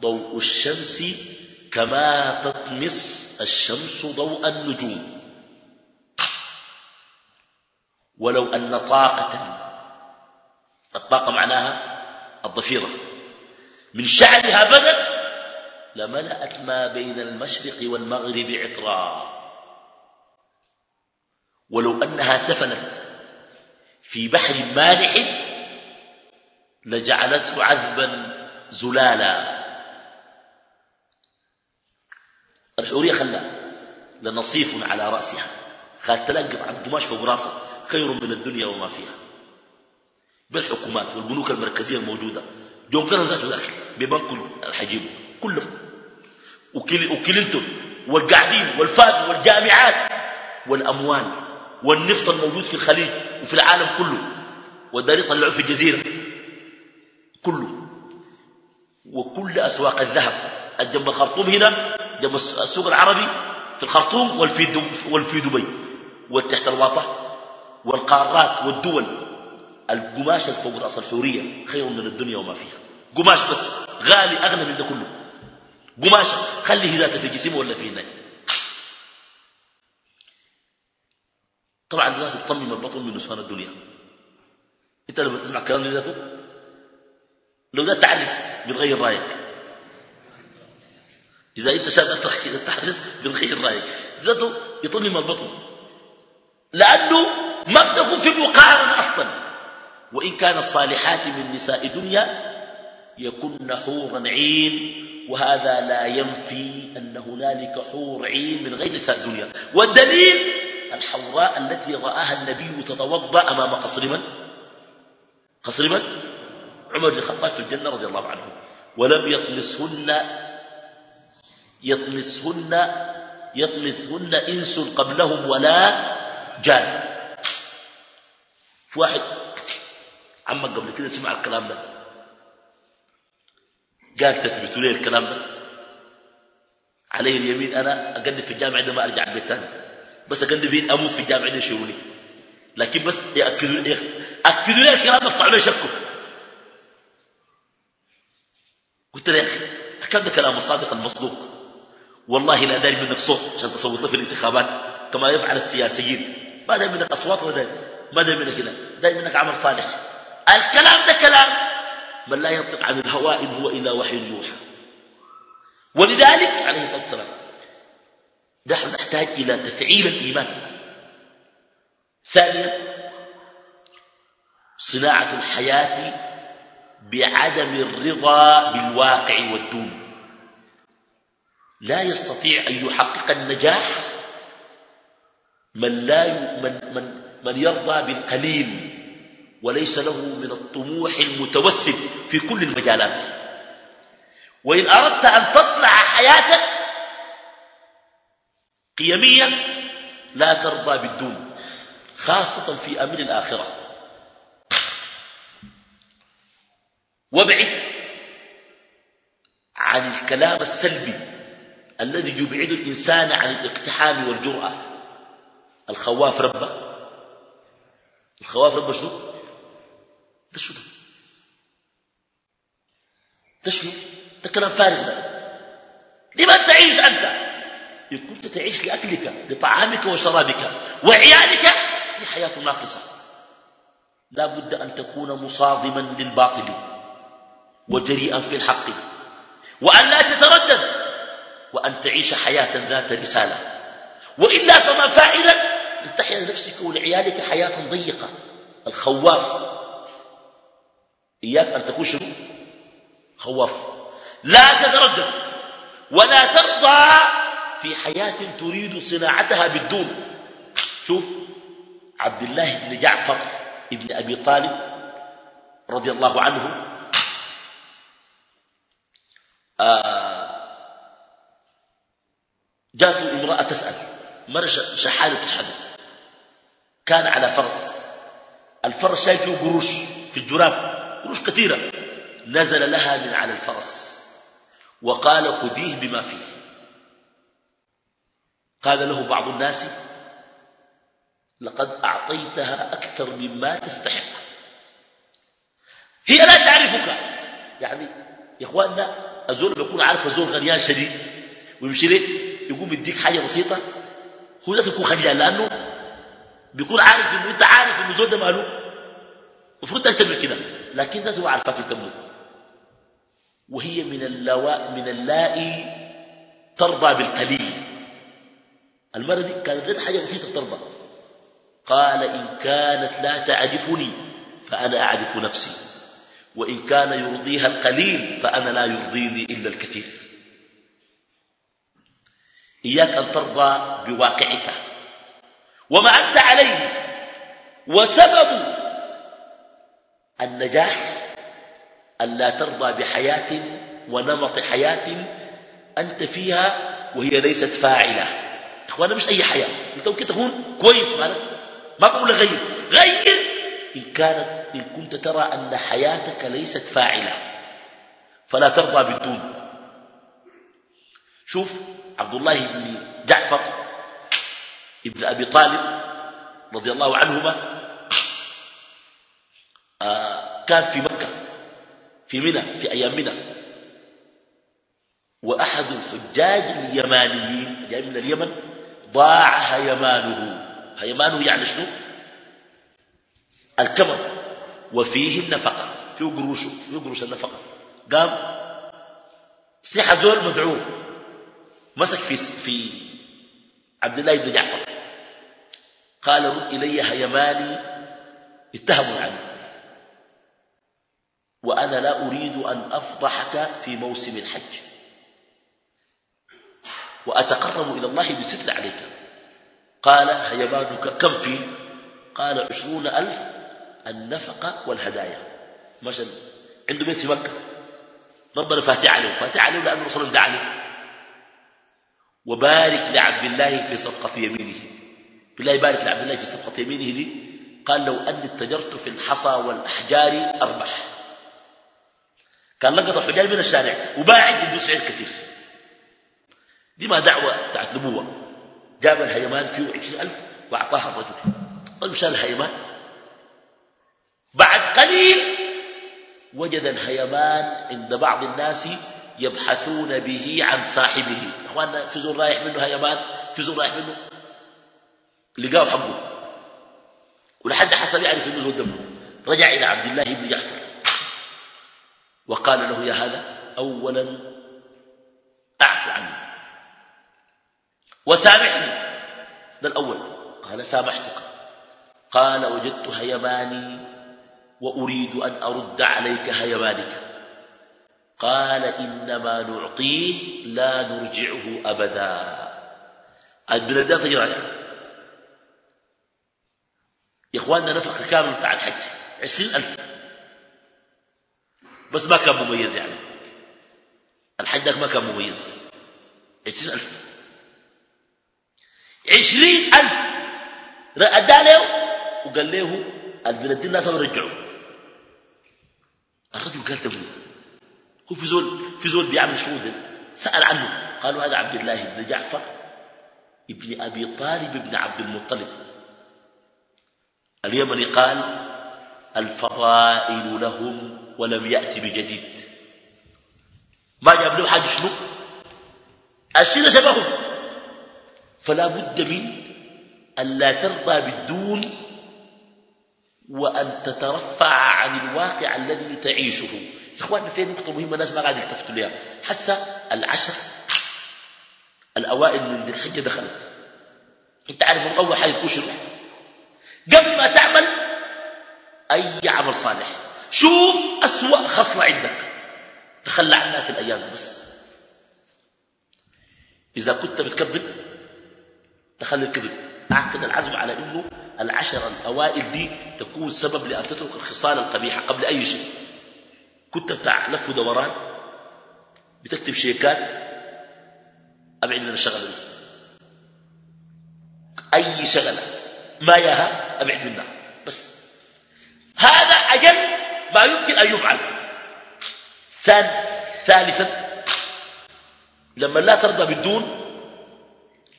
ضوء الشمس كما تطمس الشمس ضوء النجوم. ولو أن طاقة الطاقة معناها الضفيرة. من شعرها بدأ لملأت ما بين المشرق والمغرب عطرا. ولو أنها تفنت في بحر مالح لجعلته عذبا زلالا. الحورية خلى لنصيف على رأسها. خالت تلقف عن فوق راسها خير من الدنيا وما فيها. بالحكومات والبنوك المركزية الموجودة جون كان ذاته داخل ببنك الحجيب كلهم. وكلينتون والقاعدين والفاد والجامعات والأموال والنفط الموجود في الخليج وفي العالم كله. والدار يطلعوا في الجزيرة كله. وكل أسواق الذهب الجنب الخرطوم هنا جنب السوق العربي في الخرطوم والفي دبي والتحت الواطة والقارات والدول. القماش الفوق رأس الحورية خير من الدنيا وما فيها. قماش بس غالي أغلى من ده كله. قماش خليه ذاته في جسمه ولا في هناك طبعا لازم تطمم البطن من نسوان الدنيا. انت لما تسمع كلام ذاته لو ده تعرس بتغير رأيك. إذا أنت شاب تعرس بتغير رأيك. ذاته يطمم البطن. لأنه ما بتكون في مقارنه أصلا. وإن كان الصالحات من نساء دنيا يكن حورا عين وهذا لا ينفي أن هنالك حور عين من غير نساء الدنيا. والدليل الحوراء التي رآها النبي تتوضأ أمام قصر من؟ قصر من؟ عمر بن الخطاب في الجنة رضي الله عنه. ولم يطمسهن يطمسهن يطمسهن إنس قبلهم ولا جان. في واحد عمك قبل كده سمع الكلام ده. قال تثبتوا لي الكلام ده. علي اليمين أنا أقدم في الجامعة عندما أرجع البيت تاني. بس أقدم فيه أموت في الجامعة عندما يشيروني. لكن بس يأكدوا لي أكدوا لي الكلام ده افتحوا لي شكه قلت له يا أخي الكلام ده كلام الصادق المصدوق. والله لا داري منك صوت عشان تصوت له في الانتخابات كما يفعل السياسيين. ما داري منك أصوات ولا داري؟ ما داري منك هنا داري منك عمل صالح. الكلام ده كلام. من لا ينطق عن الهواء إن هو إلا وحي يوحى. ولذلك عليه الصلاة والسلام نحن نحتاج إلى تفعيل الإيمان. ثانيا صناعة الحياة بعدم الرضا بالواقع والدون. لا يستطيع أن يحقق النجاح من, لا من, من, من يرضى بالقليل وليس له من الطموح المتوسل في كل المجالات. وإن أردت أن تصنع حياتك قيمية لا ترضى بالدون خاصة في أمر الآخرة. وابعد عن الكلام السلبي الذي يبعد الإنسان عن الاقتحام والجرأة. الخواف ربه الخواف ربه شنو؟ ده شنو ده؟ شنو؟ ده كلام فارغ ده. لمن تعيش أنت؟ إن كنت تعيش لأكلك لطعامك وشرابك وعيالك هي حياة ناقصة. لا بد أن تكون مصادما للباطل وجريئا في الحق وأن لا تتردد. وأن تعيش حياة ذات رسالة. وإلا فما فائدة أن تحيا لنفسك ولعيالك حياة ضيقة. الخواف. إياك أن تكون شنو؟ خواف. لا تتردد. ولا ترضى في حياة تريد صناعتها بالدون. شوف عبد الله بن جعفر ابن أبي طالب رضي الله عنه آه جاءته امرأة تسأل مرة شحالة تشحده كان على فرس. الفرس شايف فيه قروش في الجراب قروش كثيرة. نزل لها من على الفرس وقال خذيه بما فيه. قال له بعض الناس لقد أعطيتها أكثر مما تستحق. هي لا تعرفك. يعني يا إخواننا الزول بيكون عارف الزول غنيان شديد ويمشي ليه؟ يقوم يديك حاجة بسيطة؟ هو ذاته يكون خجلان لأنه بيكون عارف إنه أنت عارف إنه الزول ده ماله. المفروض تهتم كده لكن ذاته عارفك تهتم وهي من اللواء من اللائي ترضى بالقليل. المرة دي كانت حاجة بسيطة ترضى. قال إن كانت لا تعرفني فأنا أعرف نفسي وإن كان يرضيها القليل فأنا لا يرضيني إلا الكثير. إياك أن ترضى بواقعك. وما أنت عليه. وسبب النجاح أن لا ترضى بحياة ونمط حياة أنت فيها وهي ليست فاعلة. إخوانا مش أي حياة. أنت ممكن تكون كويس مالك. ما بقول غير. غير إن, كانت إن كنت ترى أن حياتك ليست فاعلة. فلا ترضى بالدون. شوف عبد الله بن جعفر ابن أبي طالب رضي الله عنهما آه كان في مكة في منى في أيام منى. وأحد الحجاج اليمانيين جاي من اليمن ضاع هيمانه هيمانه يعني شنو؟ الكمر وفيه النفقة فيه قروشه فيه قروش النفقة. قام سيح زول مدعو مسك في في عبد الله بن جعفر. قال رد إلي هيماني اتهموا عني وأنا لا أريد أن أفضحك في موسم الحج. وأتقرب إلى الله بستر عليك. قال هيمانك كم فيه قال عشرون ألف النفقة والهدايا. مثلا عنده بيت في مكة. ربنا فاتح عليه. فاتح عليه لأن الرسول دعا عليه وبارك لعبد الله في صفقة يمينه. بالله يبارك لعبد الله في صفقة يمينه دي قال لو أني اتجرت في الحصى والأحجار أربح. كان لقط الحجار من الشارع وباعد عنده سعر كثير. دي ما دعوة بتاعت نبوة. جاب الهيمان فيه عشرين ألف وأعطاها الرجل. طيب مشان الهيمان بعد قليل وجد الهيمان عند بعض الناس يبحثون به عن صاحبه. أخواننا في زول رايح منه هيمان في زول رايح منه؟ لقاه حقه. ولحد حصل يعرف إنه زول دمه. رجع إلى عبد الله بن جعفر وقال له يا هذا أولا أعفو عني. وسامحني. ده الأول. قال سامحتك. قال وجدت هيماني وأريد أن أرد عليك هيمانك. قال إنما نعطيه لا نرجعه أبدا. البلدان تجي راجع يا إخواننا نفق كامل بتاع الحج. عشرين ألف. بس ما كان مميز يعني. الحج ما كان مميز. عشرين ألف. عشرين ألف. أدى له وقال له البلدين الناس ما رجعوا الرجل قال تبليغ هو في زول في زول بيعمل شو زي سأل عنه. قالوا هذا عبد الله بن جعفر ابن أبي طالب بن عبد المطلب. اليمني قال الفضائل لهم ولم يأتي بجديد. ما جاب له حاجة شنو؟ الشيء شبههم فلا بد من أن لا ترضى بالدون وأن تترفع عن الواقع الذي تعيشه. إخواننا في نقطة مهمة الناس ما قاعد يلتفتوا لها حسا العشر الأوائل من ذي الحجة دخلت. أنت عارف أول حاجة تكون شنو قبل ما تعمل أي عمل صالح. شوف أسوأ خصلة عندك. تخلى عنها في الأيام بس. إذا كنت بتكذب تخلي الكذب أعقد العزم على أنه العشر الأوائل دي تكون سبب لأن تترك الخصال القبيحة قبل أي شيء. كنت بتاع لف ودوران بتكتب شيكات أبعد من الشغلة دي أي شغلة ما ياها أبعد منها. بس هذا أجل ما يمكن أن يفعل. ثالثا لما لا ترضى بالدون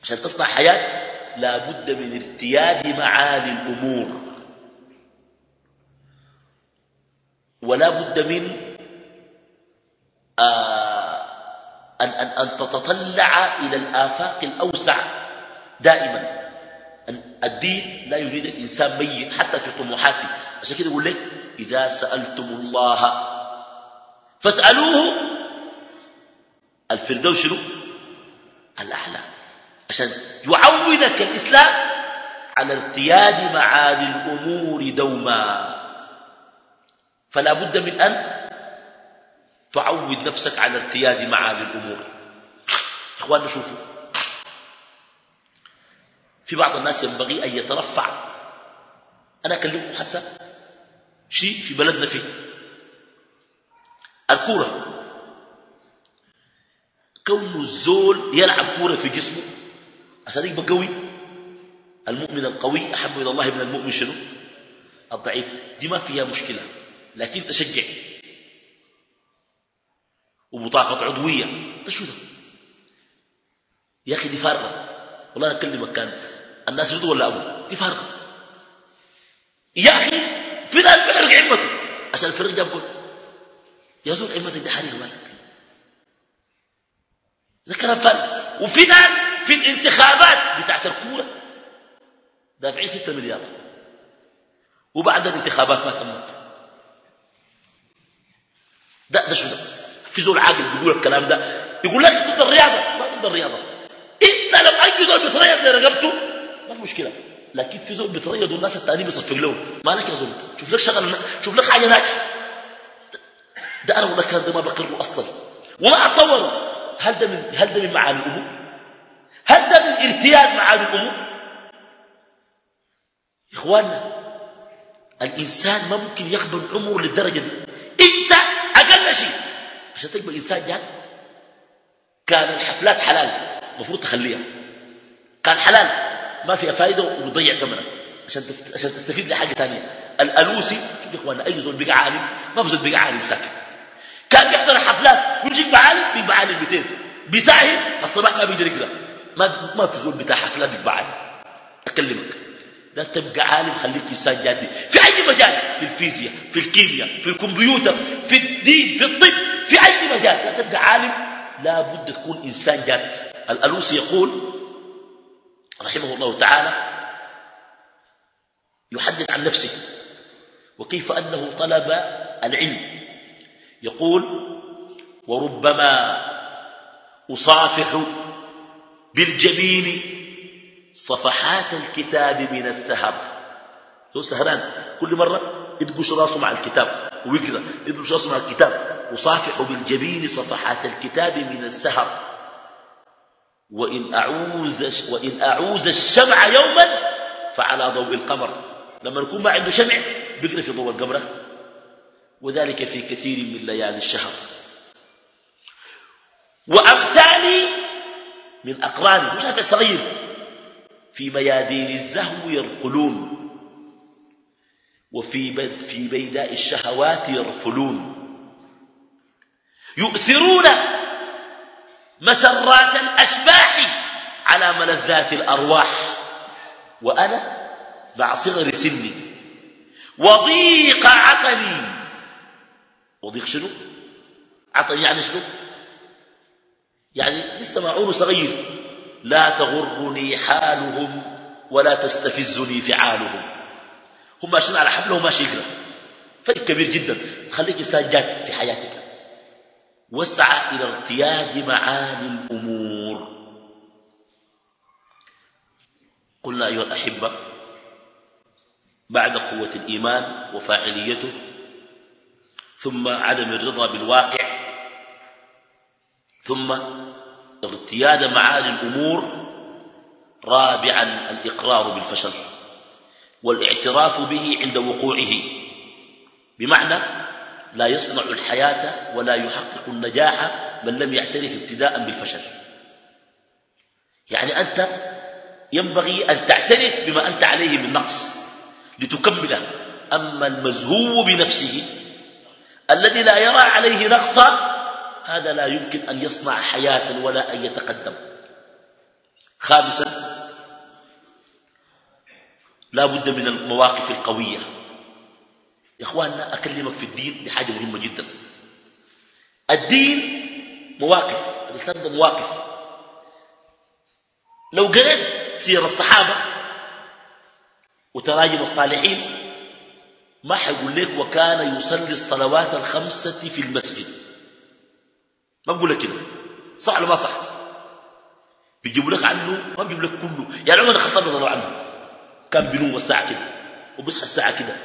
عشان تصنع حياة لا بد من ارتياد معالي الأمور. ولا بد من أن, أن, أن تتطلع إلى الآفاق الأوسع دائما. الدين لا يريد الإنسان ميت حتى في طموحاته. عشان كده يقول لك إذا سألتم الله فاسألوه. الفردوس شنو؟ الأعلى. عشان يعودك الإسلام على ارتياد معالي الأمور دوما. فلا بد من أن تعود نفسك على ارتياد معالي الأمور. إخواننا شوفوا في بعض الناس ينبغي أن يترفع. أنا أكلمكم حسن شيء في بلدنا فيه. الكورة. كون الزول يلعب كورة في جسمه. عشان يبقى قوي. المؤمن القوي أحب إلى الله من المؤمن شنو؟ الضعيف. دي ما فيها مشكلة. لكن تشجع. وبطاقة عضوية. ده شو ده؟ يا أخي دي فارغة. والله أنا أكلمك كان الناس يرضوا ولا أبو؟ دي فارغة. يا أخي في ناس بيحرق عمته عشان الفريق جاب يا زول عمتك دي حريق مالك. ده كلام فارغ. وفي ناس في الانتخابات بتاعت الكورة دافعين ستة مليار. وبعد الانتخابات ما تمت. ده ده شو ده؟ في زول عاقل بيقول الكلام ده. يقول لك ضد الرياضة ما ضد الرياضة إنت لو أي زول بيتريض لرقبته ما في مشكلة. لكن في زول بيتريض والناس التانيين بيصفق لهم. ما لك يا زول. شوف لك شغل شوف لك حاجة ناجحة. ده أنا والله كان ده ما بقره أصلا. وما أتصور. هل ده من هل ده من معاني الأمور؟ هل ده من ارتياد معاني الأمور؟ إخواننا الإنسان ما ممكن يقبل عمره للدرجة دي. إنت أقل شيء. عشان تقبل إنسان جاد كان الحفلات حلال المفروض تخليها. كان حلال ما فيها فائده وبتضيع ثمنك عشان عشان تستفيد لحاجة ثانية. الألوسي شوف يا إخواننا أي زول بقى عالم ما في زول بقى عالم ساكت كان بيحضر الحفلات ويجي يبقى عالم بيبقى عالم 200 بيساهم الصباح ما بيقدر يقرا ما ما في زول بتاع حفلات بيبقى عالم. أكلمك. لا تبقى عالم خليك إنسان جادي في أي مجال؟ في الفيزياء في الكيمياء في الكمبيوتر في الدين في الطب في أي مجال؟ لا تبقى عالم لا بد تكون إنسان جاد. الألوسي يقول رحمه الله تعالى يحدث عن نفسه وكيف أنه طلب العلم. يقول وربما أصافح بالجبين صفحات الكتاب من السهر. هو سهران كل مرة يدقش راسه مع الكتاب ويقرأ يدقش راسه مع الكتاب أصافح بالجبين صفحات الكتاب من السهر. وإن أعوز, وإن أعوز الشمع يوما فعلى ضوء القمر. لما نكون ما عنده شمع بيقرأ في ضوء القمر وذلك في كثير من ليالي الشهر. وأمثالي من أقراني. مش عارف الصغير في ميادين الزهو يرقلون وفي بد في بيداء الشهوات يرفلون. يؤثرون مسرات الأشباح على ملذات الأرواح. وأنا مع صغر سني. وضيق عقلي. وضيق شنو؟ عقل يعني شنو؟ يعني لسه معون صغير لا تغرني حالهم ولا تستفزني فعالهم. هم ماشيين على حبلهم ماشي يقرأ. فرق كبير جدا. خليك إنسان جاد في حياتك. واسعى إلى ارتياد معاني الأمور. قلنا أيها الأحبة بعد قوة الإيمان وفاعليته ثم عدم الرضا بالواقع ثم ارتياد معاني الأمور رابعا الإقرار بالفشل والاعتراف به عند وقوعه. بمعنى لا يصنع الحياة ولا يحقق النجاح من لم يعترف ابتداء بالفشل. يعني أنت ينبغي أن تعترف بما أنت عليه من نقص لتكمله أما المزهو بنفسه الذي لا يرى عليه نقصا هذا لا يمكن أن يصنع حياة ولا أن يتقدم. خامسا لا بد من المواقف القوية. يا إخواننا أكلمك في الدين بحاجة مهمة جدا. الدين مواقف الإسلام ده مواقف. لو قرأت سير الصحابة وتراجم الصالحين ما حيقول لك وكان يصلي الصلوات الخمسة في المسجد. ما بقول لك كده. صح ولا ما صح؟ بيجيبوا لك عنه ما بيجيبوا لك كله. يعني عمر الخطاب رضي الله عنه كان بينوم الساعة كده وبيصحى الساعة كده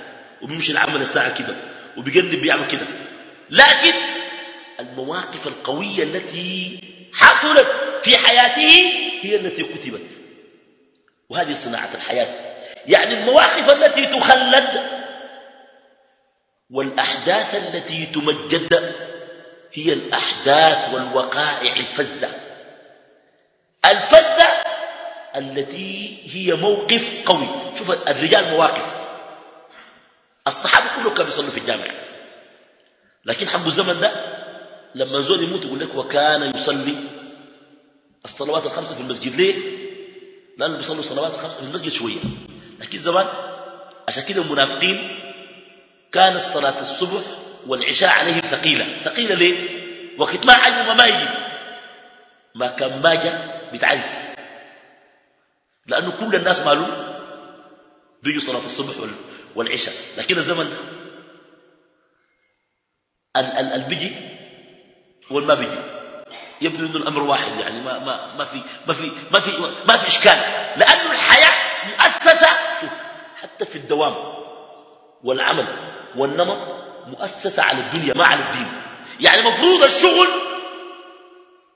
وبيمشي العمل الساعة كده وبيقلب بيعمل كده. لكن المواقف القوية التي حصلت في حياته هي التي كتبت. وهذه صناعة الحياة. يعني المواقف التي تخلد والأحداث التي تمجد هي الأحداث والوقائع الفزة الفزة التي هي موقف قوي. شوف الرجال مواقف. الصحابة كله كانوا يصلوا في الجامع. لكن حق الزمن ده لما زول يموت يقول لك وكان يصلي الصلوات الخمسة في المسجد. ليه؟ لأنه بيصلوا الصلوات الخمسة في المسجد شوية. لكن زمان عشان كده المنافقين كانت صلاة الصبح والعشاء عليهم ثقيلة. ثقيلة ليه؟ وقت ما علم ما يجي. ما كان ما جاء بتعرف. لأنه كل الناس مالوا بيجوا صلاة الصبح والعشاء. لكن الزمن البيجي والما بيجي. يبدو إنه الأمر واحد يعني. ما ما ما في ما في ما في ما في إشكال. لأنه الحياة مؤسسة. شوف حتى في الدوام والعمل والنمط مؤسسة على الدنيا ما على الدين. يعني المفروض الشغل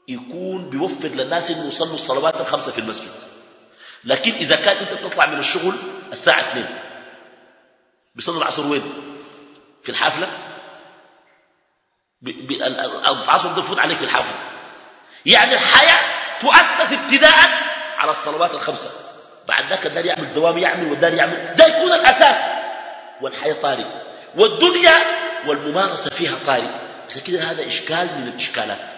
يكون بيوفر للناس إنه يصلوا الصلوات الخمسة في المسجد. لكن إذا كان أنت تطلع من الشغل الساعة 2 بيصلي العصر وين؟ في الحافلة؟ العصر بده عليك في الحافلة. يعني الحياة تؤسس ابتداء على الصلوات الخمسة. بعد ذاك الدار يعمل دوام يعمل والدار يعمل. ده يكون الأساس. والحياة طارئ والدنيا والممارسة فيها طارئ. عشان كده هذا إشكال من الإشكالات.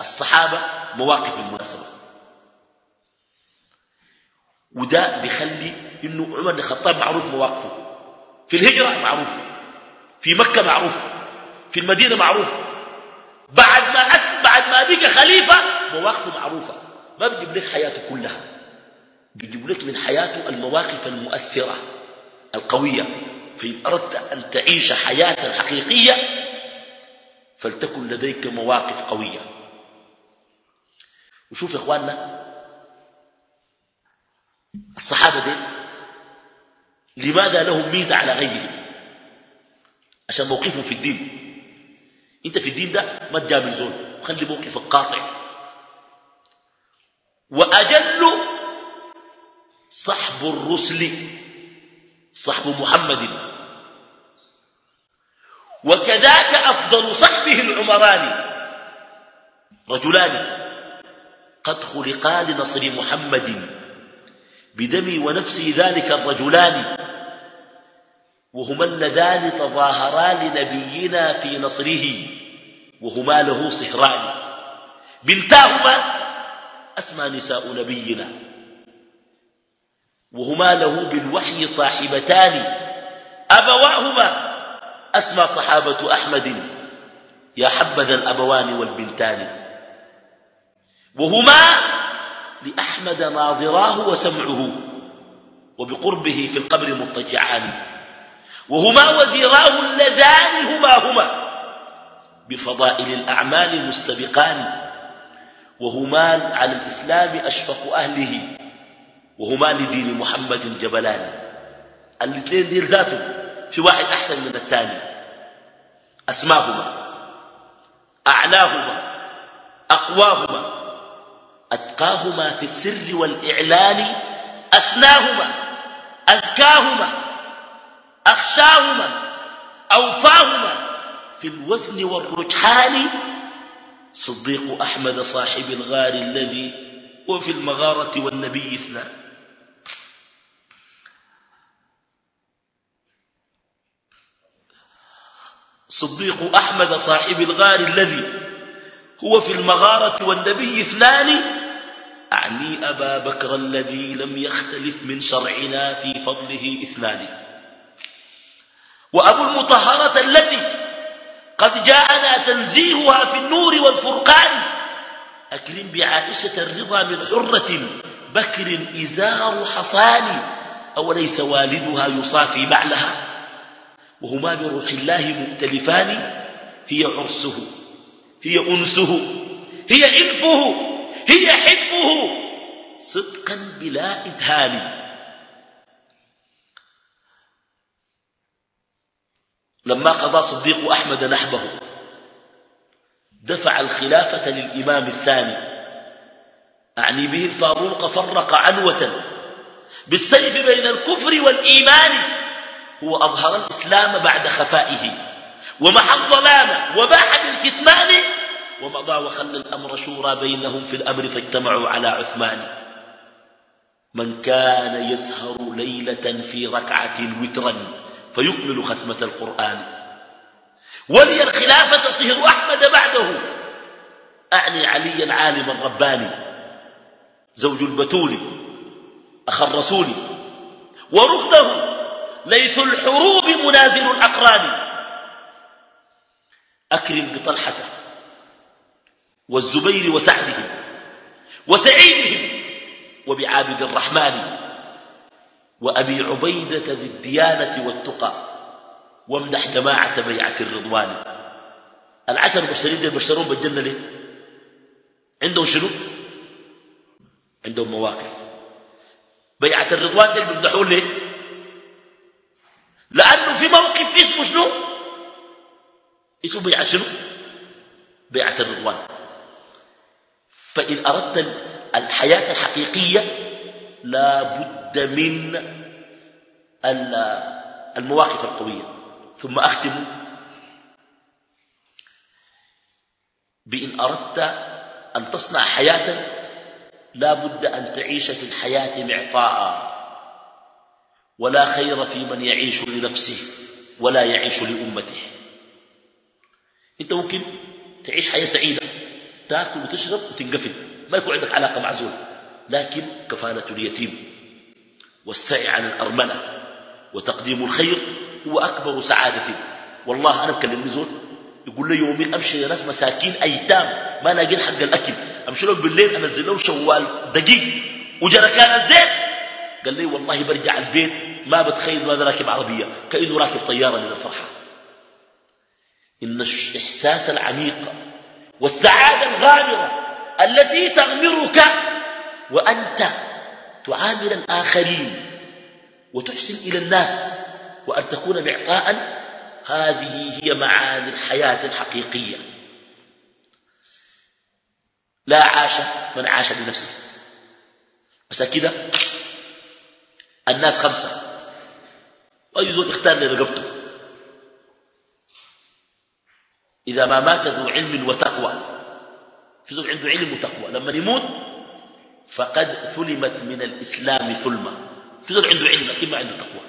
الصحابة مواقف بالمناسبة وده بيخلي إنه عمر بن الخطاب معروف مواقفه. في الهجرة معروف. في مكة معروف. في المدينة معروف. بعد ما بعد ما بقى خليفة مواقفه معروفة. ما بيجيب لك حياته كلها. بيجيب لك من حياته المواقف المؤثرة القوية. فإن أردت أن تعيش حياة حقيقية فلتكن لديك مواقف قوية. وشوف يا إخواننا الصحابة دي لماذا لهم ميزة على غيرهم؟ عشان موقفهم في الدين. انت في الدين ده ما تجامل زول خلي موقفك قاطع. وأجل صحب الرسل صحب محمد. وكذاك أفضل صحبه العمران. رجلان. قد خلقا لنصر محمد. بدمي ونفسي ذلك الرجلان. وهما اللذان تظاهرا لنبينا في نصره. وهما له صهران. بنتاهما أسمى نساء نبينا. وهما له بالوحي صاحبتان. أبواهما أسمى صحابة أحمد. يا حبذا الأبوان والبنتان. وهما لأحمد ناظراه وسمعه وبقربه في القبر مضطجعان. وهما وزيراه اللذان هما هما بفضائل الأعمال مستبقان. وهما على الإسلام أشفق أهله. وهما لدين محمد جبلان الاثنين دين ذاتهم في واحد أحسن من الثاني. أسماهما أعلاهما أقواهما أتقاهما في السر والإعلان أسناهما أذكاهما أخشاهما أوفاهما في الوزن والرجحان. صديق أحمد صاحب الغار الذي وفي المغارة والنبي اثنان. صديق أحمد صاحب الغار الذي هو في المغارة والنبي اثنان أعني أبا بكر الذي لم يختلف من شرعنا في فضله اثنان. وأبو المطهرة التي قد جاءنا تنزيهها في النور والفرقان. أكرم بعائشة الرضا من حرة بكر إزار حصان أوليس والدها يصافي بعلها. وهما بروح الله مؤتلفان هي عرسه هي أنسه هي إلفه هي حبه صدقا بلا إدهان. لما قضى صديق أحمد نحبه دفع الخلافة للإمام الثاني. أعني به الفاروق فرق عنوة بالسيف بين الكفر والإيمان. هو أظهر الإسلام بعد خفائه. ومحى الظلام وباح بالكتمان ومضى وخلى الأمر شورى بينهم في الأمر فاجتمعوا على عثمان. من كان يسهر ليلة في ركعة وترا فيكمل ختمة القرآن. ولي الخلافة صهر أحمد بعده. أعني عليا عالما رباني زوج البتول أخ الرسول. وركنه ليث الحروب منازل الأقران. أكرم بطلحة والزبير وسعدهم وسعيدهم وبعابد الرحمن وأبي عبيدة ذي الديانة والتقى وامدح جماعة بيعة الرضوان. العشر المبشرين دي بشرون بالجنة ليه؟ عندهم شنو؟ عندهم مواقف. بيعة الرضوان دي بيمدحون ليه؟ لأنه في موقف اسمه شنو اسمه بيعة شنو؟ بيعة الرضوان فإن أردت الحياة الحقيقية لا بد من المواقف القوية. ثم أختم بإن أردت أن تصنع حياة لا بد أن تعيش في الحياة معطاء. ولا خير في من يعيش لنفسه ولا يعيش لأمته. انت ممكن تعيش حياة سعيدة تأكل وتشرب وتنقفل ما يكون عندك علاقة مع زول لكن كفالة اليتيم والسعي عن الأرملة وتقديم الخير هو أكبر سعادة. والله أنا بكلمني زول يقول لي يومين أمشي يا ناس مساكين أيتام ما لاقين حق الأكل أمشي لهم بالليل أنزل لهم شوال دقيق وجركان الزيت. قال لي والله برجع البيت ما بتخيل ماذا راكب عربية كأنه راكب طيارة من الفرحة. إن الإحساس العميق والسعادة الغامرة التي تغمرك وأنت تعامل الآخرين وتحسن إلى الناس وأن تكون معطاء هذه هي معاني الحياة الحقيقية. لا عاش من عاش لنفسه بس كده الناس خمسة. وأي زول اختار لرقبته إذا ما مات ذو علم وتقوى. في زول عنده علم وتقوى. لما يموت فقد ثلمت من الإسلام ثلمة. في زول عنده علم لكن ما عنده تقوى.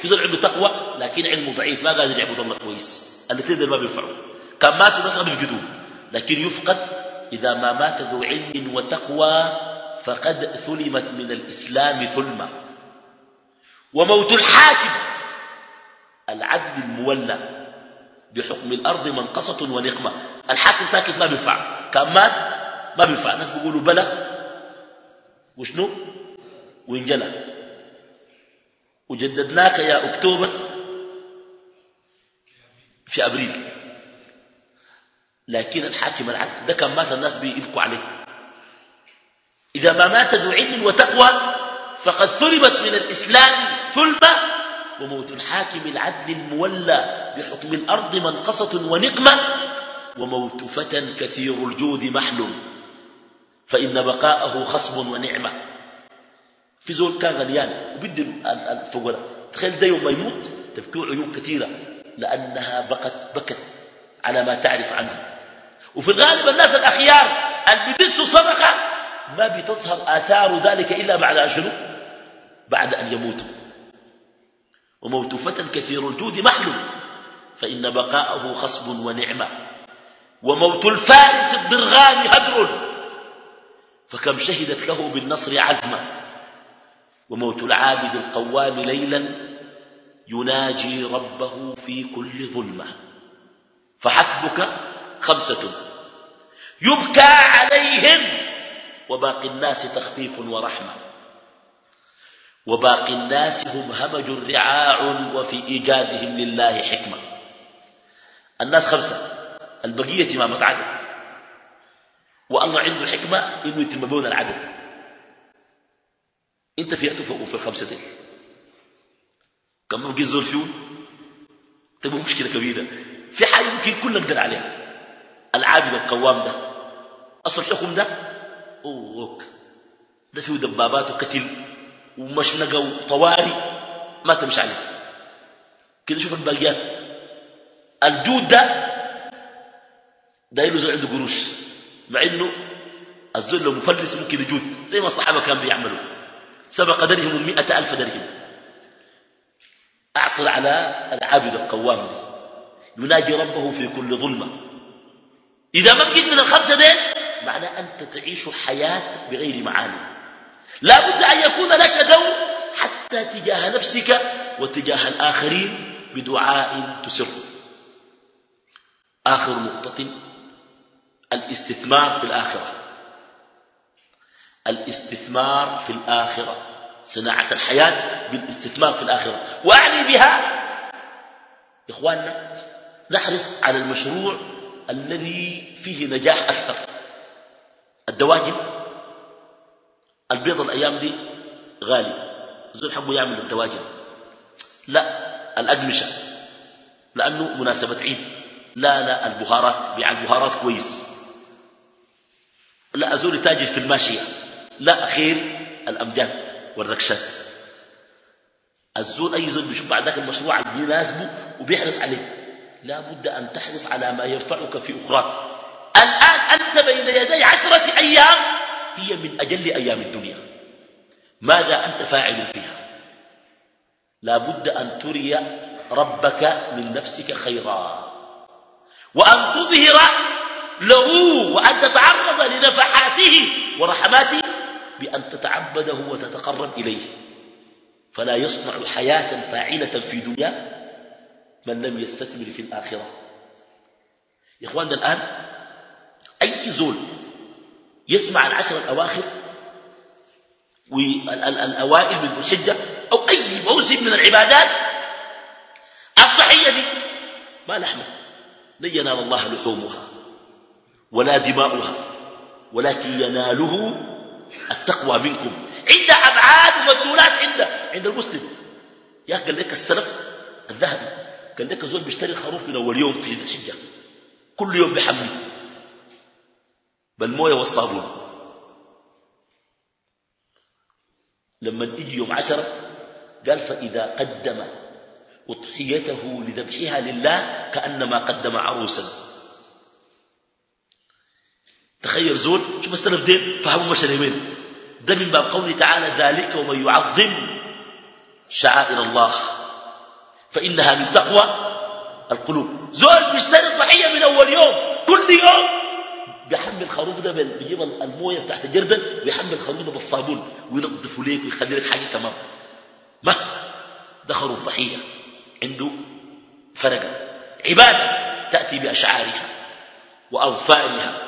في زول عنده تقوى لكن علمه ضعيف. ما قادر يعبد الله كويس. الاثنين ما بينفعوا. كان ماتوا بس ما بيفقدوه لكن يفقد إذا ما مات ذو علم وتقوى فقد ثلمت من الإسلام ثلمة. وموت الحاكم. العدل المولى بحكم الأرض منقصة ونقمة. الحاكم ساكت ما بينفع. كان مات ما بينفع. الناس بيقولوا بلى. وشنو؟ وانجلى. وجددناك يا أكتوبر في أبريل. لكن الحاكم العدل ده كان مات الناس بيبكوا عليه. إذا ما مات ذو علم وتقوى فقد ثلبت من الإسلام ثلبة وموت الحاكم العدل المولى بحكم الأرض منقصة ونقمة وموت فتى كثير الجود محلم فإن بقاءه خصب ونعمة. في زول كان غليان وبدي الفقراء. تخيل ده يوم ما يموت تبكي عيون كثيرة. لأنها بكت بكت على ما تعرف عنه. وفي الغالب الناس الأخيار اللي بيدسوا صدقة ما بتظهر آثار ذلك إلا بعد أشهر بعد أن يموتوا وموت فتى كثير الجود محلم فإن بقاءه خصب ونعمة وموت الفارس الضرغام هدر. فكم شهدت له بالنصر عزما. وموت العابد القوام ليلا يناجي ربه في كل ظلمة. فحسبك خمسة. يبكى عليهم وباقي الناس تخفيف ورحمة. وباقي الناس هم همج رعاع وفي إيجادهم لله حكمة. الناس خمسة. البقية ما متعدد. والله عنده حكمة إنه يتم بون العدد. إنت في فوق في الخمسة دي. كم بقي الزول فيه تبقى مشكلة كبيرة. في حاجة يمكن كلنا نقدر عليها. العابد القوام ده. أصل الحكم ده؟ أوه ده فيه دبابات وكتل ومشنقة وطواري ما تمشي عليه. كده شوف الباقيات. الجود ده دايله زول عنده قروش مع إنه الزول لو مفلس ممكن يجود زي ما الصحابة كانوا بيعملوا. سبق درهم المئة ألف درهم. أعصر على العابد القوام دي. يناجي ربه في كل ظلمة. إذا ما بقيت من الخمسة دين معنى أنت تعيش حياة بغير معاني. لا بد أن يكون لك دور حتى تجاه نفسك وتجاه الآخرين بدعاء تسر. آخر نقطة الاستثمار في الآخرة. الاستثمار في الآخرة. صناعة الحياة بالاستثمار في الآخرة. وأعني بها إخواننا نحرص على المشروع الذي فيه نجاح أكثر. الدواجن. البيض الأيام دي غالي. زول حبه يعمل الدواجن لا الأقمشة لأنه مناسبة عيد. لا لا البهارات. بيع البهارات كويس. لا أزول تاجر في الماشية. لا أخير الأمجاد والركشات. الزول أي زول بيشوف بعد ذاك المشروع اللي بيناسبه وبيحرص عليه. لا بد أن تحرص على ما ينفعك في أخراك. الآن أنت بين يدي عشرة أيام هي من أجل أيام الدنيا. ماذا أنت فاعل فيها؟ لا بد أن تري ربك من نفسك خيرا. وأن تظهر له وأن تتعرض لنفحاته ورحماته بأن تتعبده وتتقرب إليه. فلا يصنع حياة فاعلة في دنيا من لم يستثمر في الآخرة. يا إخواننا الآن أي زول يسمع العشر الأواخر والأوائل من ذو الحجة أو أي موسم من العبادات الضحية دي ما لحمة لن ينال الله لحومها ولا دماؤها ولكن يناله التقوى منكم. عند أبعاد ومدلولات عند عند المسلم. يا قال لك السلف الذهبي قال لك زول بيشتري الخروف من أول يوم في الشجة كل يوم بحمل بالمويه والصابون. لما يجي يوم عشرة قال فإذا قدم أضحيته لذبحها لله كأنما قدم عروسا. تخيل زول شوف السلف دين فهموا مشربين ده من باب قوله تعالى ذلك ومن يعظم شعائر الله. فإنها من تقوى القلوب. زول بيشتري الضحية من أول يوم كل يوم بيحمل خروف ده بيجيب المويه تحت الجردل بيحمل خروف ده بالصابون وينظفه ليك ويخلي لك حاجة تمام. ما؟ ده خروف ضحية. عنده فرقه عبادة تأتي بأشعارها واظفارها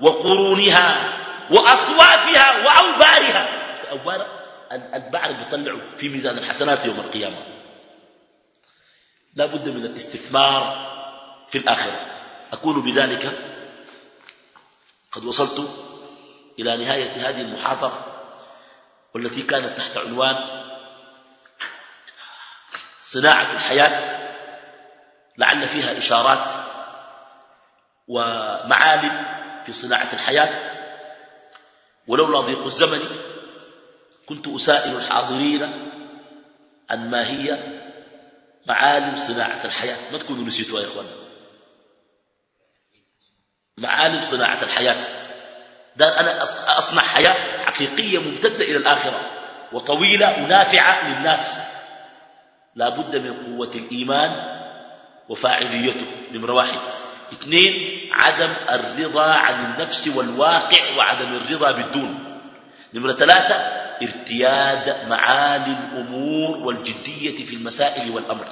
وقرونها وأصوافها وأوبارها. أوبار؟ البعر بيطلعوا في ميزان الحسنات يوم القيامة. لا بد من الاستثمار في الآخرة. اكون بذلك قد وصلت إلى نهاية هذه المحاضرة والتي كانت تحت عنوان صناعة الحياة لعل فيها إشارات ومعالم في صناعة الحياة. ولولا ضيق الزمن كنت أسائل الحاضرين عن ما هي معالم صناعة الحياة. ما تكونوا نسيتوا يا إخوان معالم صناعة الحياة. ده أنا أصنع حياة حقيقية ممتدة إلى الآخرة وطويلة ونافعة للناس. لا بد من قوة الإيمان وفاعليته نمرة واحد اثنين عدم الرضا عن النفس والواقع وعدم الرضا بالدون. نمرة ثلاثة ارتياد معالي الأمور والجدية في المسائل والأمر.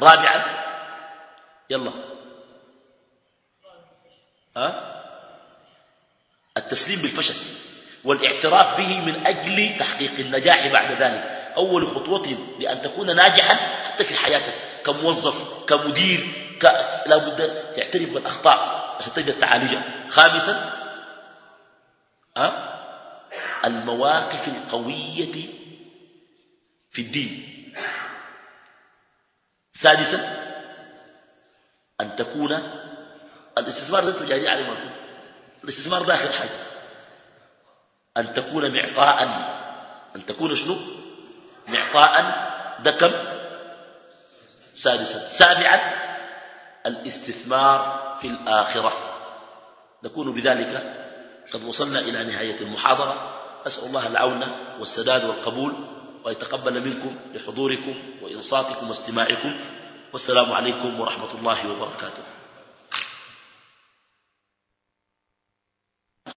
رابعا يلا. ها؟ التسليم بالفشل والاعتراف به من أجل تحقيق النجاح بعد ذلك. أول خطوة لأن تكون ناجحا حتى في حياتك كموظف كمدير ك... لا بد تعترف بالأخطاء عشان تقدر تعالجها. خامسا أه؟ المواقف القوية في الدين. سادسا أن تكون الاستثمار ده تجاري على ما الاستثمار داخل حاجة أن تكون معطاء. أن تكون شنو؟ معطاء. دكم سادسا. سابعا. الاستثمار في الآخرة. نكون بذلك قد وصلنا إلى نهاية المحاضرة. أسأل الله العون والسداد والقبول ويتقبل منكم لحضوركم وإنصاتكم واستماعكم. والسلام عليكم ورحمة الله وبركاته.